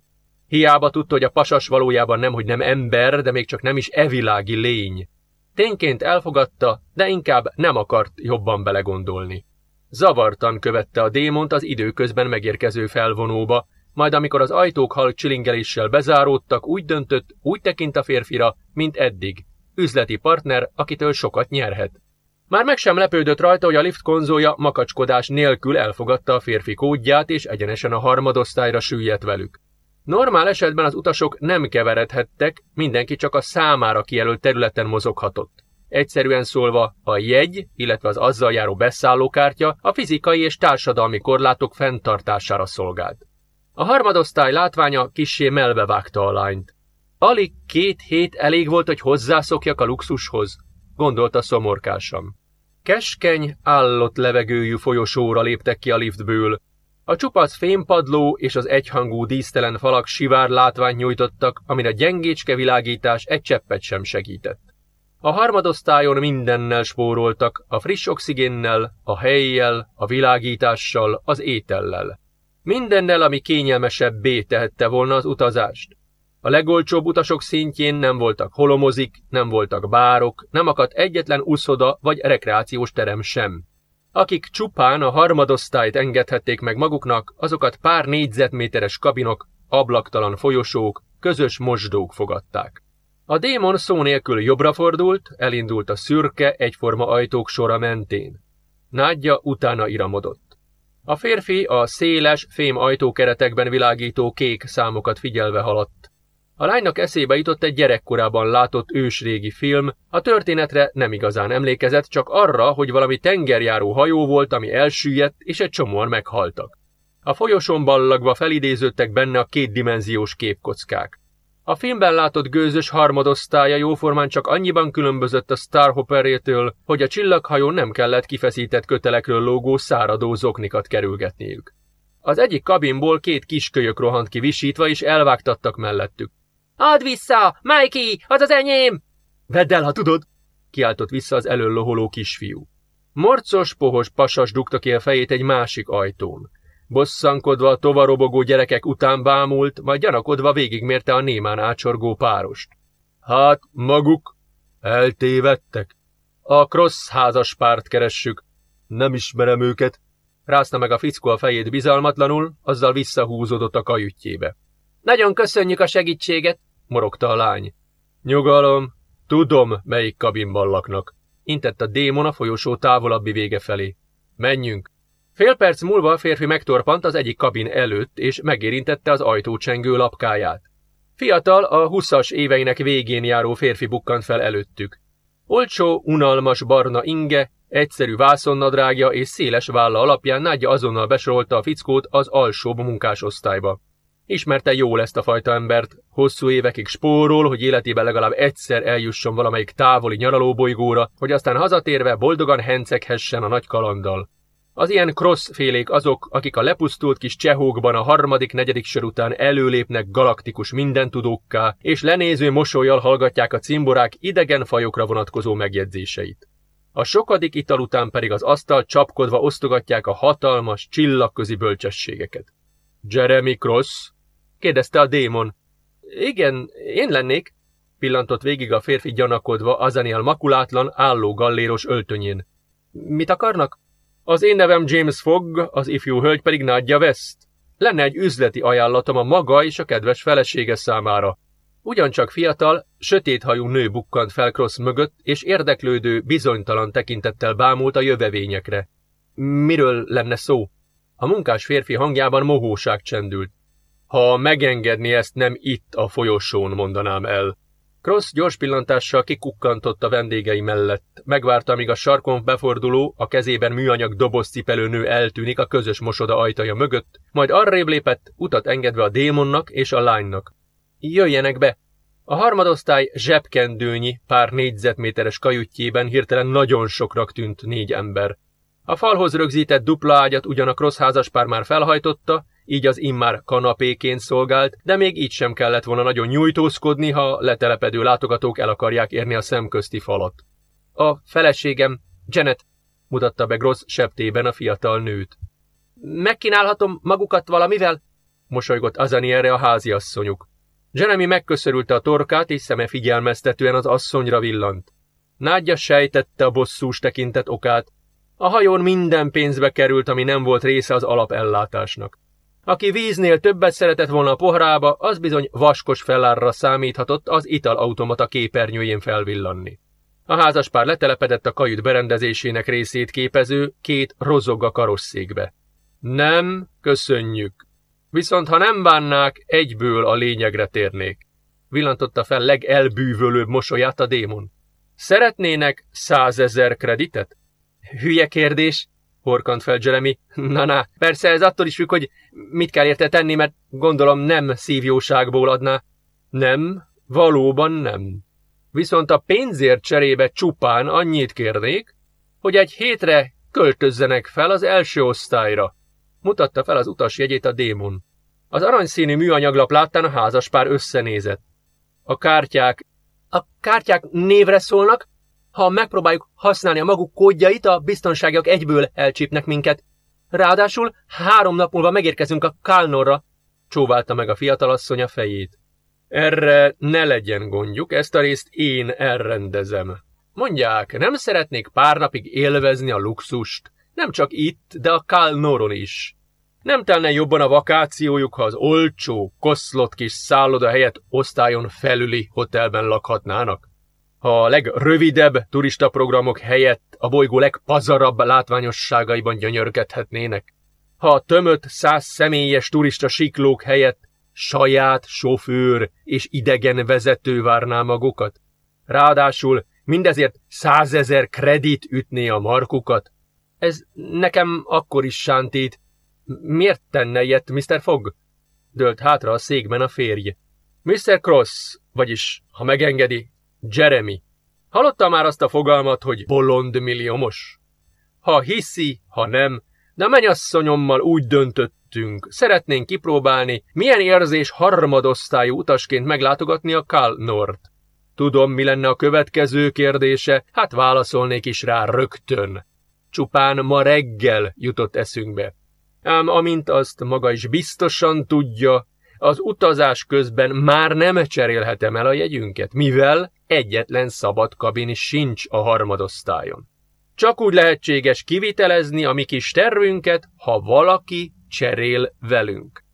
Hiába tudta, hogy a pasas valójában nem, hogy nem ember, de még csak nem is evilági lény. Tényként elfogadta, de inkább nem akart jobban belegondolni. Zavartan követte a démont az időközben megérkező felvonóba, majd amikor az ajtók halk csilingeléssel bezáródtak, úgy döntött, úgy tekint a férfira, mint eddig. Üzleti partner, akitől sokat nyerhet. Már meg sem lepődött rajta, hogy a lift konzolja makacskodás nélkül elfogadta a férfi kódját, és egyenesen a harmadosztályra süllyedt velük. Normál esetben az utasok nem keveredhettek, mindenki csak a számára kijelölt területen mozoghatott. Egyszerűen szólva, a jegy, illetve az azzal járó beszállókártya a fizikai és társadalmi korlátok fenntartására szolgált. A harmadosztály látványa kissé melbevágta a lányt. Alig két hét elég volt, hogy hozzászokjak a luxushoz, gondolta szomorkásan. Keskeny, állott levegőjű folyosóra léptek ki a liftből. A csupasz fémpadló és az egyhangú dísztelen falak sivár látvány nyújtottak, amin a gyengécske világítás egy cseppet sem segített. A harmadosztályon mindennel spóroltak, a friss oxigénnel, a helyjel, a világítással, az étellel. Mindennel, ami kényelmesebbé tehette volna az utazást. A legolcsóbb utasok szintjén nem voltak holomozik, nem voltak bárok, nem akadt egyetlen uszoda vagy rekreációs terem sem. Akik csupán a harmadosztályt engedhették meg maguknak, azokat pár négyzetméteres kabinok, ablaktalan folyosók, közös mosdók fogadták. A démon szó nélkül jobbra fordult, elindult a szürke, egyforma ajtók sora mentén. Nádja utána iramodott. A férfi a széles, fém ajtókeretekben világító kék számokat figyelve haladt. A lánynak eszébe jutott egy gyerekkorában látott ősrégi film, a történetre nem igazán emlékezett, csak arra, hogy valami tengerjáró hajó volt, ami elsüllyedt, és egy csomóan meghaltak. A folyosón ballagva felidéződtek benne a kétdimenziós képkockák. A filmben látott gőzös harmadosztálya jóformán csak annyiban különbözött a Starhopperétől, hogy a csillaghajón nem kellett kifeszített kötelekről lógó száradó zoknikat kerülgetniük. Az egyik kabinból két kiskölyök rohant ki visítva, és elvágtattak mellettük. Add vissza! Mikey, az az enyém! Vedd el, ha tudod! kiáltott vissza az elől loholó kisfiú. Morcos, pohos pasas dugta ki a fejét egy másik ajtón. Bosszankodva a tovarobogó gyerekek után bámult, majd gyanakodva végigmérte a némán ácsorgó párost. Hát, maguk? Eltévedtek? A Cross házas párt keressük. Nem ismerem őket. Rázta meg a fickó a fejét bizalmatlanul, azzal visszahúzódott a kajütjébe. Nagyon köszönjük a segítséget, morogta a lány. Nyugalom, tudom, melyik kabinban laknak. Intett a démon a folyosó távolabbi vége felé. Menjünk. Fél perc múlva a férfi megtorpant az egyik kabin előtt, és megérintette az ajtócsengő lapkáját. Fiatal, a huszas éveinek végén járó férfi bukkant fel előttük. Olcsó, unalmas barna inge, egyszerű vászonnadrágja és széles válla alapján Nádja azonnal besorolta a fickót az alsóbb munkásosztályba. Ismerte jól ezt a fajta embert, hosszú évekig spórol, hogy életében legalább egyszer eljusson valamelyik távoli nyaralóbolygóra, hogy aztán hazatérve boldogan henceghessen a nagy kalanddal. Az ilyen cross félék azok, akik a lepusztult kis csehókban a harmadik, negyedik sor után előlépnek galaktikus mindentudókká, és lenéző mosolyjal hallgatják a cimborák idegen fajokra vonatkozó megjegyzéseit. A sokadik ital után pedig az asztal csapkodva osztogatják a hatalmas, csillagközi bölcsességeket. Jeremy Cross? Kérdezte a démon. Igen, én lennék, pillantott végig a férfi gyanakodva Azaniel makulátlan, álló galléros öltönyén. Mit akarnak? Az én nevem James Fogg, az ifjú hölgy pedig Nadja West. Lenne egy üzleti ajánlatom a maga és a kedves felesége számára. Ugyancsak fiatal, sötéthajú nő bukkant fel Cross mögött, és érdeklődő, bizonytalan tekintettel bámult a jövevényekre. Miről lenne szó? A munkás férfi hangjában mohóság csendült. Ha megengedni ezt nem itt a folyosón mondanám el. Cross gyors pillantással kikukkantott a vendégei mellett. Megvárta, amíg a sarkon beforduló, a kezében műanyag doboz cipelő nő eltűnik a közös mosoda ajtaja mögött, majd arrébb lépett, utat engedve a démonnak és a lánynak. Jöjjenek be! A harmadosztály zsebkendőnyi, pár négyzetméteres kajütjében hirtelen nagyon sokrak tűnt négy ember. A falhoz rögzített dupla ágyat ugyan a házaspár már felhajtotta, így az immár kanapéként szolgált, de még így sem kellett volna nagyon nyújtózkodni, ha letelepedő látogatók el akarják érni a szemközti falat. A feleségem, Janet, mutatta be Gross septében a fiatal nőt. Megkínálhatom magukat valamivel? mosolygott Azanierre a háziasszonyuk. Jeremy megköszörülte a torkát, és szeme figyelmeztetően az asszonyra villant. Nádja sejtette a bosszús tekintet okát. A hajón minden pénzbe került, ami nem volt része az alapellátásnak. Aki víznél többet szeretett volna a pohrába, az bizony vaskos felárra számíthatott az italautomata képernyőjén felvillanni. A házaspár letelepedett a kajüt berendezésének részét képező két rozogga karosszékbe. Nem, köszönjük. Viszont ha nem bánnák, egyből a lényegre térnék. Villantotta fel legelbűvölőbb mosolyát a démon. Szeretnének százezer kreditet? Hülye kérdés, horkant fel Jeremy. Na-na, persze ez attól is függ, hogy mit kell érte tenni, mert gondolom nem szívjóságból adná. Nem, valóban nem. Viszont a pénzért cserébe csupán annyit kérnék, hogy egy hétre költözzenek fel az első osztályra. Mutatta fel az utas jegyét a démon. Az aranyszínű műanyaglap láttán a házaspár összenézett. A kártyák... A kártyák névre szólnak? Ha megpróbáljuk használni a maguk kódjait, a biztonságiak egyből elcsípnek minket. Ráadásul három nap múlva megérkezünk a Kálnorra, csóválta meg a fiatalasszony a fejét. Erre ne legyen gondjuk, ezt a részt én elrendezem. Mondják, nem szeretnék pár napig élvezni a luxust, nem csak itt, de a Kálnoron is. Nem telne jobban a vakációjuk, ha az olcsó, koszlott kis szálloda helyett osztályon felüli hotelben lakhatnának? Ha a legrövidebb turistaprogramok helyett a bolygó legpazarabb látványosságaiban gyönyörkedhetnének? Ha a tömött száz személyes turista siklók helyett saját sofőr és idegen vezető várná magukat? Ráadásul mindezért százezer kredit ütné a markukat? Ez nekem akkor is sántít, Miért tenne ilyet, Mr. Fogg? Dölt hátra a székben a férj. Mr. Cross, vagyis, ha megengedi, Jeremy. Hallotta már azt a fogalmat, hogy bolond milliómos? Ha hiszi, ha nem, de menyasszonyommal úgy döntöttünk, szeretnénk kipróbálni, milyen érzés harmadosztályú utasként meglátogatni a Cal Nord. Tudom, mi lenne a következő kérdése, hát válaszolnék is rá rögtön. Csupán ma reggel jutott eszünkbe ám amint azt maga is biztosan tudja, az utazás közben már nem cserélhetem el a jegyünket, mivel egyetlen szabad kabin sincs a harmadosztályon. Csak úgy lehetséges kivitelezni a mi kis tervünket, ha valaki cserél velünk.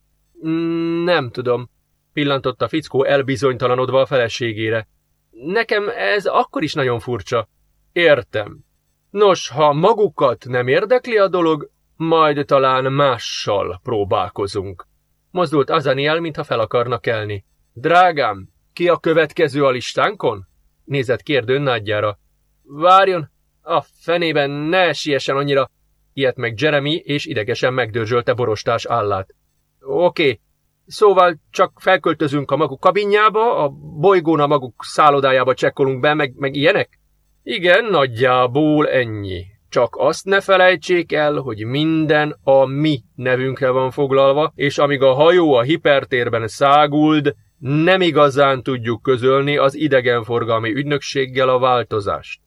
Nem tudom, pillantott a fickó elbizonytalanodva a feleségére. Nekem ez akkor is nagyon furcsa. Értem. Nos, ha magukat nem érdekli a dolog, majd talán mással próbálkozunk. Mozdult Azaniel, mintha fel akarna kelni. Drágám, ki a következő a listánkon? Nézett kérdőn nagyjára. Várjon, a fenében ne siessen annyira. Ilyet meg Jeremy, és idegesen megdörzsölte borostás állát. Oké, szóval csak felköltözünk a maguk kabinjába, a bolygón a maguk szállodájába csekkolunk be, meg, meg ilyenek? Igen, nagyjából ennyi. Csak azt ne felejtsék el, hogy minden a mi nevünkre van foglalva, és amíg a hajó a hipertérben száguld, nem igazán tudjuk közölni az idegenforgalmi ügynökséggel a változást.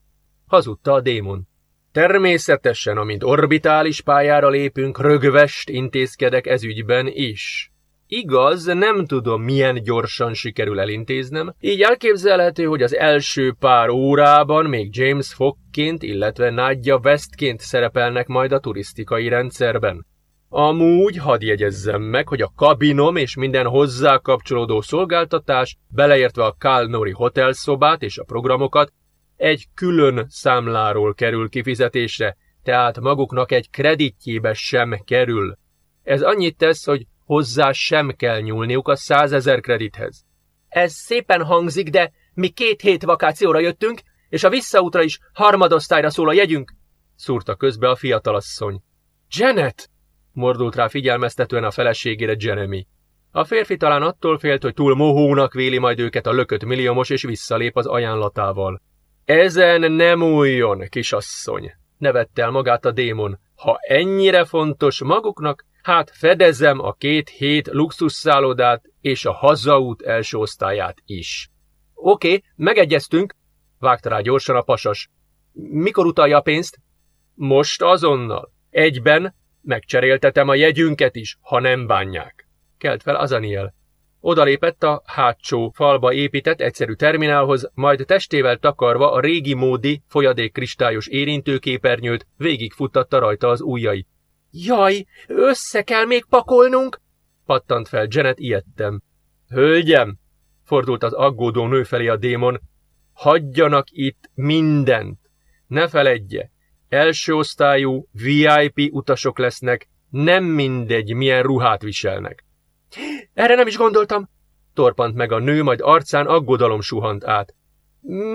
Hazudta a démon. Természetesen, amint orbitális pályára lépünk, rögvest intézkedek ez ügyben is. Igaz, nem tudom, milyen gyorsan sikerül elintéznem, így elképzelhető, hogy az első pár órában még James Fockként, illetve Nadja Westként szerepelnek majd a turisztikai rendszerben. Amúgy hadd jegyezzem meg, hogy a kabinom és minden hozzá kapcsolódó szolgáltatás, beleértve a Kalnori hotelszobát és a programokat, egy külön számláról kerül kifizetésre, tehát maguknak egy kreditjébe sem kerül. Ez annyit tesz, hogy Hozzá sem kell nyúlniuk a százezer kredithez. Ez szépen hangzik, de mi két hét vakációra jöttünk, és a visszaútra is harmadosztályra szól a jegyünk, szúrta közbe a fiatalasszony. Janet! mordult rá figyelmeztetően a feleségére Jeremy. A férfi talán attól félt, hogy túl mohónak véli majd őket a lökött milliómos, és visszalép az ajánlatával. Ezen nem újjon, kisasszony, nevette el magát a démon. Ha ennyire fontos maguknak, Hát fedezem a két hét luxusszállodát és a hazaút első osztályát is. Oké, okay, megegyeztünk, vágta rá gyorsan a pasas. Mikor utalja a pénzt? Most azonnal. Egyben megcseréltetem a jegyünket is, ha nem bánják. Kelt fel Azaniel. Odalépett a hátsó falba épített egyszerű terminálhoz, majd testével takarva a régi módi, folyadékkristályos érintőképernyőt végigfuttatta rajta az ujjai. Jaj, össze kell még pakolnunk? Pattant fel Janet ijedtem. Hölgyem, fordult az aggódó nő felé a démon, hagyjanak itt mindent. Ne feledje, első osztályú VIP utasok lesznek, nem mindegy, milyen ruhát viselnek. Erre nem is gondoltam, torpant meg a nő, majd arcán aggodalom suhant át.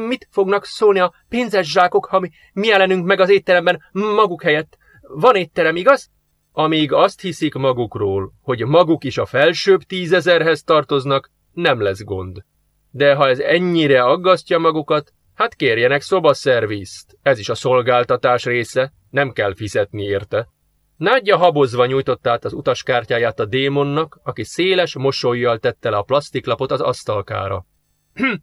Mit fognak szólni a pénzes zsákok, ha mi, mi jelenünk meg az étteremben maguk helyett? Van étterem, igaz? Amíg azt hiszik magukról, hogy maguk is a felsőbb tízezerhez tartoznak, nem lesz gond. De ha ez ennyire aggasztja magukat, hát kérjenek szobaszervízt. Ez is a szolgáltatás része, nem kell fizetni érte. Nádja habozva nyújtott át az utaskártyáját a démonnak, aki széles mosolyjal tette le a plastiklapot az asztalkára. Hm,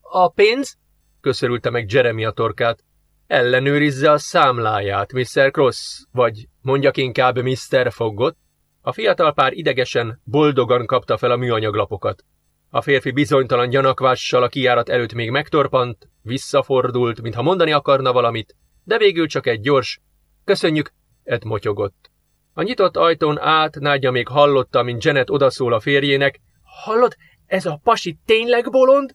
a pénz? köszörülte meg Jeremy a torkát. Ellenőrizze a számláját, Mr. Cross, vagy mondjak inkább Mr. Foggot. A fiatal pár idegesen, boldogan kapta fel a műanyaglapokat. A férfi bizonytalan gyanakvással a kiárat előtt még megtorpant, visszafordult, mintha mondani akarna valamit, de végül csak egy gyors, köszönjük, Ed motyogott. A nyitott ajtón át Nádja még hallotta, mint Janet odaszól a férjének. Hallod, ez a pasi tényleg bolond?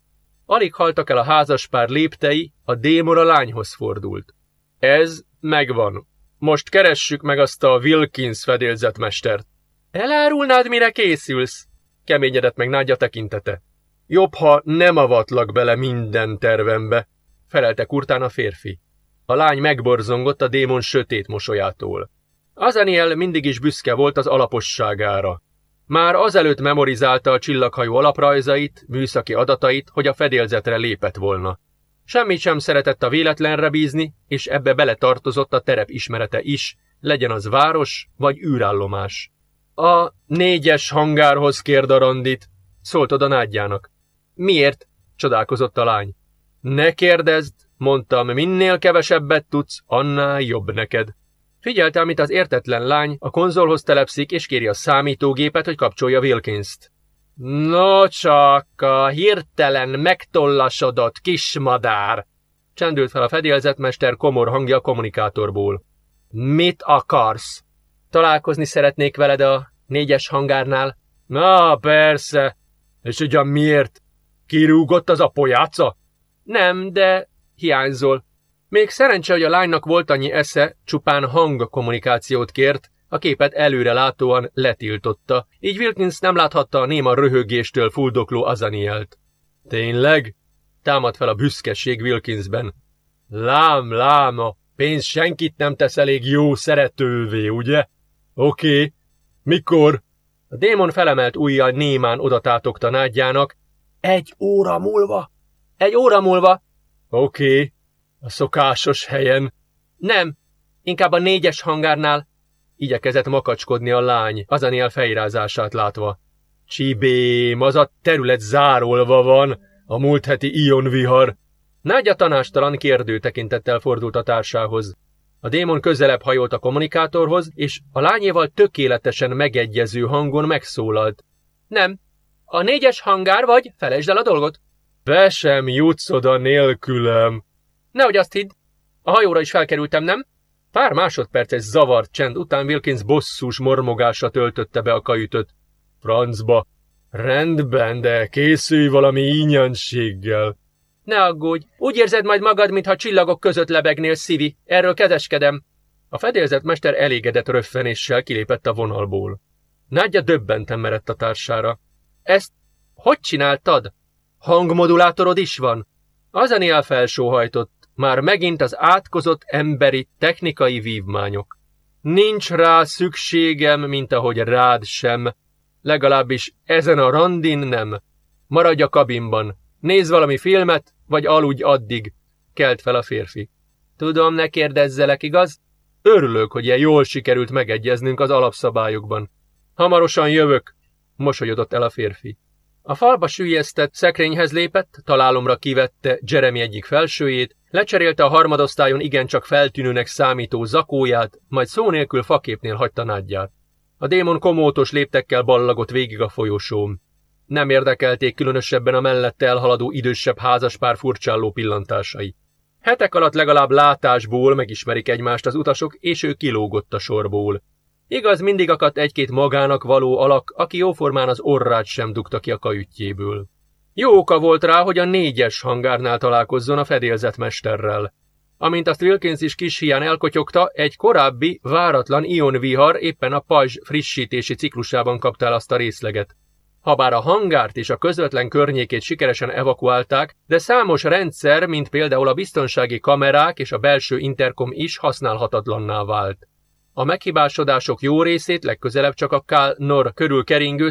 Alig haltak el a házaspár léptei, a démon a lányhoz fordult. Ez megvan. Most keressük meg azt a Wilkins fedélzetmestert. Elárulnád, mire készülsz? Keményedett meg Nádja tekintete. Jobb, ha nem avatlak bele minden tervembe, felelte kurtán a férfi. A lány megborzongott a démon sötét mosolyától. Azaniel mindig is büszke volt az alaposságára. Már azelőtt memorizálta a csillaghajó alaprajzait, műszaki adatait, hogy a fedélzetre lépett volna. Semmit sem szeretett a véletlenre bízni, és ebbe beletartozott a terep ismerete is, legyen az város vagy űrállomás. A négyes hangárhoz kérd a randit, szólt oda nádjának. Miért? csodálkozott a lány. Ne kérdezd, mondtam, minél kevesebbet tudsz, annál jobb neked. Figyelte, amit az értetlen lány a konzolhoz telepszik, és kéri a számítógépet, hogy kapcsolja Wilkins-t. No csak a hirtelen megtollasodott kismadár! Csendült fel a fedélzetmester komor hangja a kommunikátorból. Mit akarsz? Találkozni szeretnék veled a négyes hangárnál. Na, persze. És ugyan miért? Kirúgott az a pojáca? Nem, de hiányzol. Még szerencse, hogy a lánynak volt annyi esze, csupán hangkommunikációt kért, a képet előre látóan letiltotta, így Wilkins nem láthatta a néma röhögéstől fuldokló Azanielt. Tényleg? Támad fel a büszkeség Wilkinsben. Lám, lám, a pénz senkit nem tesz elég jó szeretővé, ugye? Oké. Mikor? A démon felemelt ujjal némán odatátogta nádjának. Egy óra múlva. Egy óra múlva. Oké. A szokásos helyen. Nem, inkább a négyes hangárnál. Igyekezett makacskodni a lány, Azaniel fejrázását látva. Csibém, az a terület zárolva van, a múlt heti ionvihar. Nágya tanástalan kérdő tekintettel fordult a társához. A démon közelebb hajolt a kommunikátorhoz, és a lányéval tökéletesen megegyező hangon megszólalt. Nem, a négyes hangár vagy, felejtsd el a dolgot. Be sem jutsz oda nélkülem, Nehogy azt hidd, a hajóra is felkerültem, nem? Pár másodperces zavart csend után Wilkins bosszús mormogása töltötte be a kajütöt. Francba. Rendben, de készülj valami ínyanséggel. Ne aggódj, úgy érzed majd magad, mintha csillagok között lebegnél, Szivi. Erről kezeskedem. A fedélzett mester elégedett röffenéssel kilépett a vonalból. Nádja döbbenten merett a társára. Ezt hogy csináltad? Hangmodulátorod is van? Azaniel felsóhajtott. Már megint az átkozott emberi technikai vívmányok. Nincs rá szükségem, mint ahogy rád sem. Legalábbis ezen a randin nem. Maradj a kabinban. Nézz valami filmet, vagy aludj addig. Kelt fel a férfi. Tudom, ne kérdezzelek, igaz? Örülök, hogy ilyen jól sikerült megegyeznünk az alapszabályokban. Hamarosan jövök, mosolyodott el a férfi. A falba sűjesztett szekrényhez lépett, találomra kivette Jeremy egyik felsőjét, Lecserélte a harmadosztályon igencsak feltűnőnek számító zakóját, majd szó nélkül faképnél hagyta nádját. A démon komótos léptekkel ballagott végig a folyosón. Nem érdekelték különösebben a mellette elhaladó idősebb házaspár furcsálló pillantásai. Hetek alatt legalább látásból megismerik egymást az utasok, és ő kilógott a sorból. Igaz, mindig akadt egy-két magának való alak, aki jóformán az orrát sem dugta ki a kajütjéből. Jó oka volt rá, hogy a négyes hangárnál találkozzon a fedélzetmesterrel. Amint azt Wilkins is kis hián elkotyogta, egy korábbi, váratlan ionvihar éppen a pajzs frissítési ciklusában kapta el azt a részleget. Habár a hangárt és a közvetlen környékét sikeresen evakuálták, de számos rendszer, mint például a biztonsági kamerák és a belső interkom is használhatatlanná vált. A meghibásodások jó részét legközelebb csak a Kál Nor körül keringő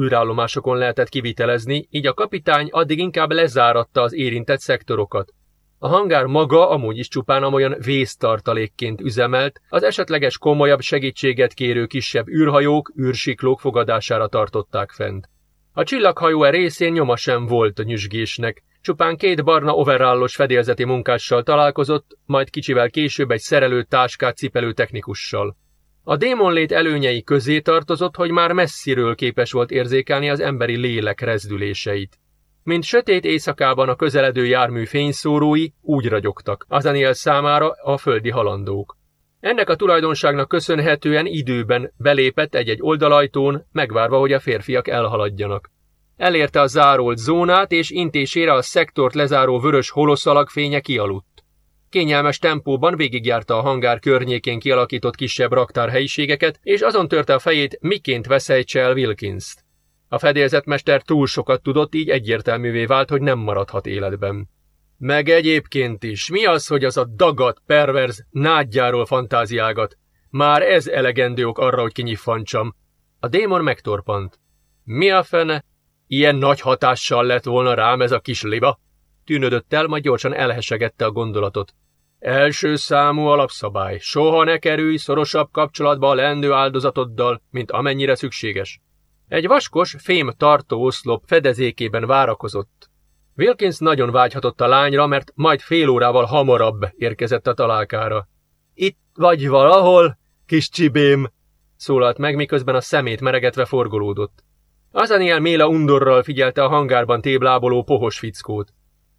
űrállomásokon lehetett kivitelezni, így a kapitány addig inkább lezáratta az érintett szektorokat. A hangár maga amúgy is csupán amolyan vésztartalékként üzemelt, az esetleges komolyabb segítséget kérő kisebb űrhajók, űrsiklók fogadására tartották fent. A csillaghajó e részén nyoma sem volt a nyüzsgésnek, csupán két barna overallos fedélzeti munkással találkozott, majd kicsivel később egy szerelő táskát cipelő technikussal. A démonlét előnyei közé tartozott, hogy már messziről képes volt érzékelni az emberi lélek rezdüléseit. Mint sötét éjszakában a közeledő jármű fényszórói úgy ragyogtak, Azaniel számára a földi halandók. Ennek a tulajdonságnak köszönhetően időben belépett egy-egy oldalajtón, megvárva, hogy a férfiak elhaladjanak. Elérte a zárolt zónát, és intésére a szektort lezáró vörös holoszalag fénye kialudt. Kényelmes tempóban végigjárta a hangár környékén kialakított kisebb raktárhelyiségeket, és azon törte a fejét, miként veszejtse el Wilkins-t. A fedélzetmester túl sokat tudott, így egyértelművé vált, hogy nem maradhat életben. Meg egyébként is, mi az, hogy az a dagat, perverz, nádjáról fantáziágat? Már ez elegendő ok arra, hogy kinyiffantsam. A démon megtorpant. Mi a fene? Ilyen nagy hatással lett volna rám ez a kis liba? Tűnödött el, majd gyorsan elhesegette a gondolatot. Első számú alapszabály. Soha ne kerülj szorosabb kapcsolatba a lendő áldozatoddal, mint amennyire szükséges. Egy vaskos, fém tartó oszlop fedezékében várakozott. Wilkins nagyon vágyhatott a lányra, mert majd fél órával hamarabb érkezett a találkára. Itt vagy valahol, kis csibém, szólalt meg, miközben a szemét meregetve forgolódott. Azaniel Méla undorral figyelte a hangárban tébláboló pohos fickót.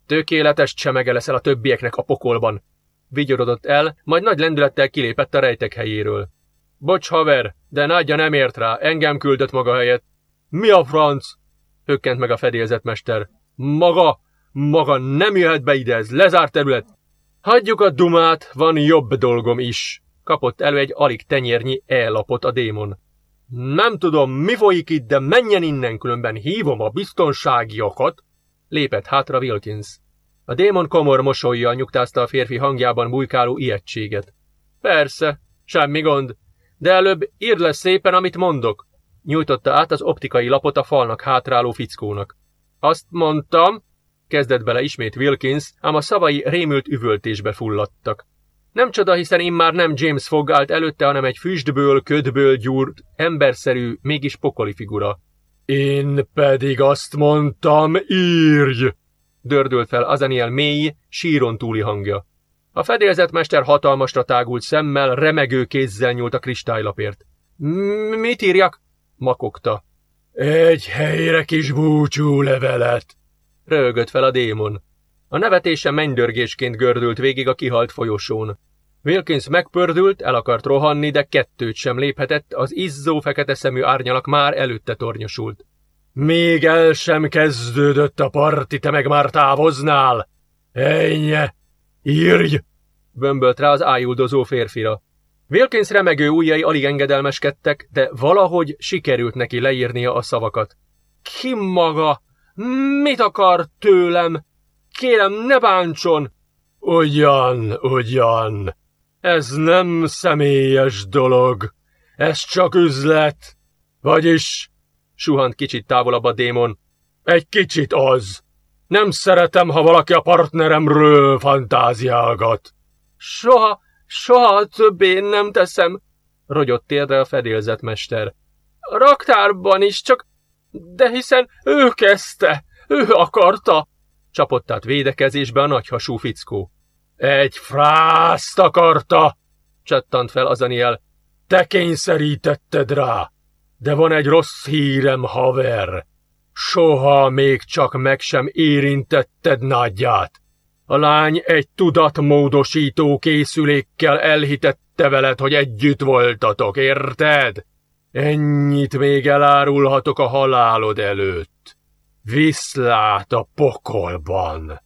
Tökéletes csemege leszel a többieknek a pokolban. Vigyorodott el, majd nagy lendülettel kilépett a rejtek helyéről. Bocs, haver, de nagyja nem ért rá, engem küldött maga helyet. Mi a franc? Hökkent meg a fedélzetmester. Maga, maga nem jöhet be ide, ez lezárt terület. Hagyjuk a dumát, van jobb dolgom is. Kapott elő egy alig tenyérnyi elapot a démon. Nem tudom, mi folyik itt, de menjen innen, különben hívom a biztonságiakat. Lépett hátra Wilkins. A démon komor mosolya nyugtázta a férfi hangjában bujkáló ijegységet. Persze, semmi gond, de előbb írd le szépen, amit mondok. Nyújtotta át az optikai lapot a falnak hátráló fickónak. Azt mondtam, kezdett bele ismét Wilkins, ám a szavai rémült üvöltésbe fulladtak. Nem csoda, hiszen immár nem James Fogg állt előtte, hanem egy füstből, ködből gyúrt, emberszerű, mégis pokoli figura. Én pedig azt mondtam, írj! Dördült fel Azaniel mély, síron túli hangja. A fedélzetmester hatalmasra tágult szemmel, remegő kézzel nyúlt a kristálylapért. Mit írjak? makogta. Egy helyre kis búcsú levelet, rögött fel a démon. A nevetése mennydörgésként gördült végig a kihalt folyosón. Wilkins megpördült, el akart rohanni, de kettőt sem léphetett, az izzó fekete szemű árnyalak már előtte tornyosult. Még el sem kezdődött a parti, te meg már távoznál! Ennyi! Írj! bömbölt rá az ájuldozó férfira. Wilkins remegő ujjai alig engedelmeskedtek, de valahogy sikerült neki leírnia a szavakat. Ki maga? Mit akar tőlem? Kérem, ne bántson! Ugyan, ugyan. Ez nem személyes dolog. Ez csak üzlet. Vagyis, suhant kicsit távolabb a démon. Egy kicsit az. Nem szeretem, ha valaki a partneremről fantáziálgat. Soha, soha többé nem teszem, rogyott térdre a fedélzetmester. Raktárban is, csak... De hiszen ő kezdte, ő akarta, csapott át védekezésbe a nagyhasú fickó. Egy frászt akarta, csattant fel Azaniel. Te kényszerítetted rá, de van egy rossz hírem, haver. Soha még csak meg sem érintetted nagyját. A lány egy tudatmódosító készülékkel elhitette veled, hogy együtt voltatok, érted? Ennyit még elárulhatok a halálod előtt. Viszlát a pokolban.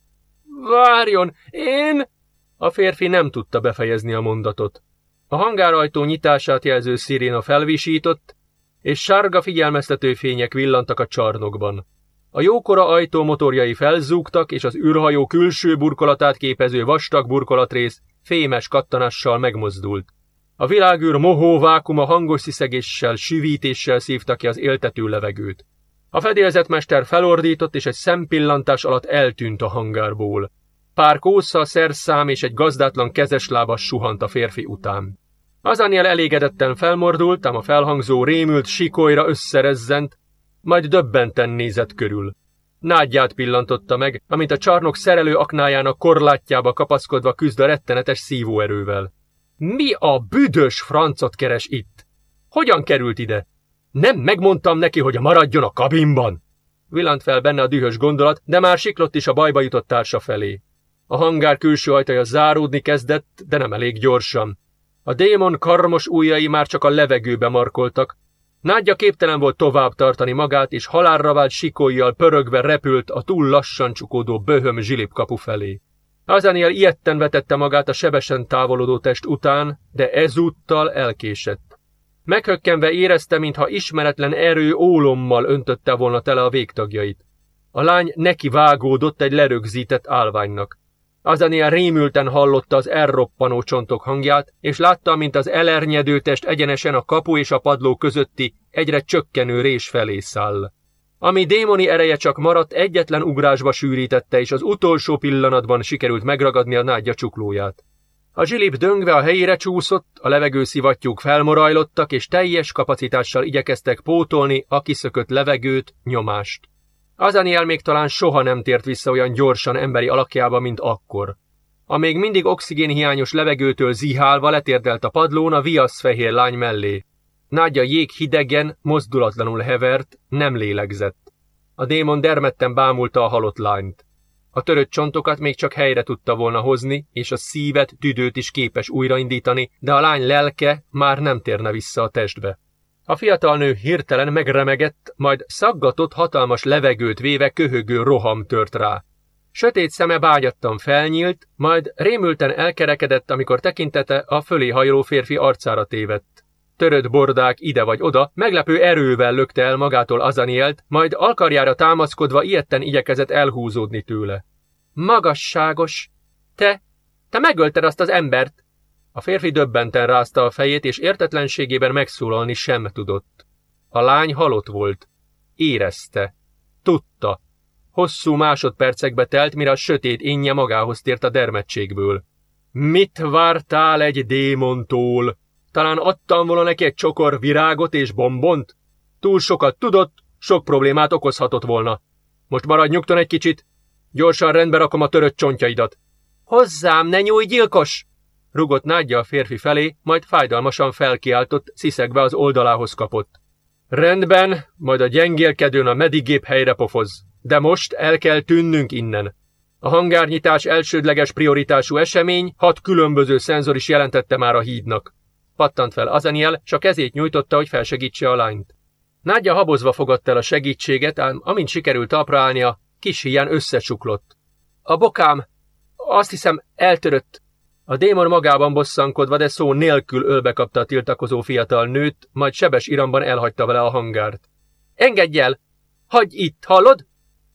Várjon, én... A férfi nem tudta befejezni a mondatot. A hangárajtó nyitását jelző sziréna felvisított, és sárga figyelmeztető fények villantak a csarnokban. A jókora ajtó motorjai felzúgtak, és az űrhajó külső burkolatát képező vastag burkolatrész fémes kattanással megmozdult. A világűr mohó vákuma hangos sziszegéssel, süvítéssel szívta ki az éltető levegőt. A fedélzetmester felordított, és egy szempillantás alatt eltűnt a hangárból. Pár kósza, szerszám és egy gazdátlan kezeslábas suhant a férfi után. Azaniel elégedetten felmordult, ám a felhangzó rémült sikolyra összerezzent, majd döbbenten nézett körül. Nádját pillantotta meg, amint a csarnok szerelő aknájának korlátjába kapaszkodva küzd a rettenetes szívóerővel. Mi a büdös francot keres itt? Hogyan került ide? Nem megmondtam neki, hogy maradjon a kabinban? Villant fel benne a dühös gondolat, de már siklott is a bajba jutott társa felé. A hangár külső ajtaja záródni kezdett, de nem elég gyorsan. A démon karmos ujjai már csak a levegőbe markoltak. Nádja képtelen volt tovább tartani magát, és halálra vált sikolyjal pörögve repült a túl lassan csukódó böhöm kapu felé. Azaniel ilyetten vetette magát a sebesen távolodó test után, de ezúttal elkésett. Meghökkenve érezte, mintha ismeretlen erő ólommal öntötte volna tele a végtagjait. A lány neki vágódott egy lerögzített állványnak. Azaniel rémülten hallotta az elroppanó csontok hangját, és látta, mint az elernyedő test egyenesen a kapu és a padló közötti egyre csökkenő rés felé száll. Ami démoni ereje csak maradt, egyetlen ugrásba sűrítette, és az utolsó pillanatban sikerült megragadni a nádja csuklóját. A zsilip döngve a helyére csúszott, a levegő szivattyúk felmorajlottak, és teljes kapacitással igyekeztek pótolni a kiszökött levegőt, nyomást. Azaniel még talán soha nem tért vissza olyan gyorsan emberi alakjába, mint akkor. A még mindig oxigénhiányos levegőtől zihálva letérdelt a padlón a viasz fehér lány mellé. Nádja jég hidegen, mozdulatlanul hevert, nem lélegzett. A démon dermedten bámulta a halott lányt. A törött csontokat még csak helyre tudta volna hozni, és a szívet, tüdőt is képes újraindítani, de a lány lelke már nem térne vissza a testbe. A fiatal nő hirtelen megremegett, majd szaggatott hatalmas levegőt véve köhögő roham tört rá. Sötét szeme bágyattan felnyílt, majd rémülten elkerekedett, amikor tekintete a fölé hajló férfi arcára tévedt. Törött bordák ide vagy oda, meglepő erővel lökte el magától Azanielt, majd alkarjára támaszkodva ilyetten igyekezett elhúzódni tőle. Magasságos! Te, te megölted azt az embert! A férfi döbbenten rázta a fejét, és értetlenségében megszólalni sem tudott. A lány halott volt. Érezte. Tudta. Hosszú másodpercekbe telt, mire a sötét énje magához tért a dermedtségből. Mit vártál egy démontól? Talán adtam volna neki egy csokor virágot és bombont? Túl sokat tudott, sok problémát okozhatott volna. Most maradj nyugton egy kicsit. Gyorsan rendbe rakom a törött csontjaidat. Hozzám, ne nyújj, gyilkos! Rugott nádja a férfi felé, majd fájdalmasan felkiáltott, sziszegve az oldalához kapott. Rendben, majd a gyengélkedőn a medigép helyre pofoz. De most el kell tűnnünk innen. A hangárnyitás elsődleges prioritású esemény hat különböző szenzor is jelentette már a hídnak. Pattant fel Azaniel, s a kezét nyújtotta, hogy felsegítse a lányt. Nádja habozva fogadta el a segítséget, ám amint sikerült talpra állnia, kis hián összecsuklott. A bokám, azt hiszem, eltörött, a démon magában bosszankodva, de szó nélkül ölbe kapta a tiltakozó fiatal nőt, majd sebes iramban elhagyta vele a hangárt. Engedj el! Hagyj itt, hallod?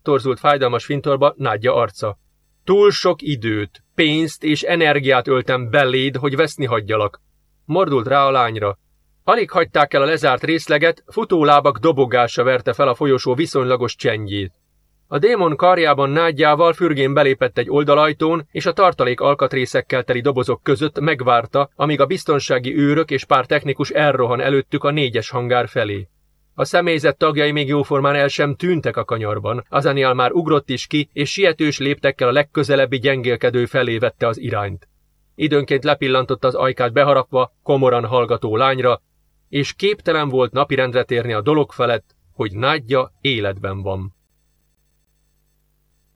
Torzult fájdalmas fintorba nádja arca. Túl sok időt, pénzt és energiát öltem beléd, hogy veszni hagyjalak. Mordult rá a lányra. Alig hagyták el a lezárt részleget, futólábak dobogása verte fel a folyosó viszonylagos csendjét. A démon karjában nádjával fürgén belépett egy oldalajtón, és a tartalék alkatrészekkel teli dobozok között megvárta, amíg a biztonsági őrök és pár technikus elrohan előttük a négyes hangár felé. A személyzet tagjai még jóformán el sem tűntek a kanyarban. Azaniel már ugrott is ki, és sietős léptekkel a legközelebbi gyengélkedő felé vette az irányt. Időnként lepillantott az ajkát beharapva, komoran hallgató lányra, és képtelen volt napirendre térni a dolog felett, hogy nádja életben van.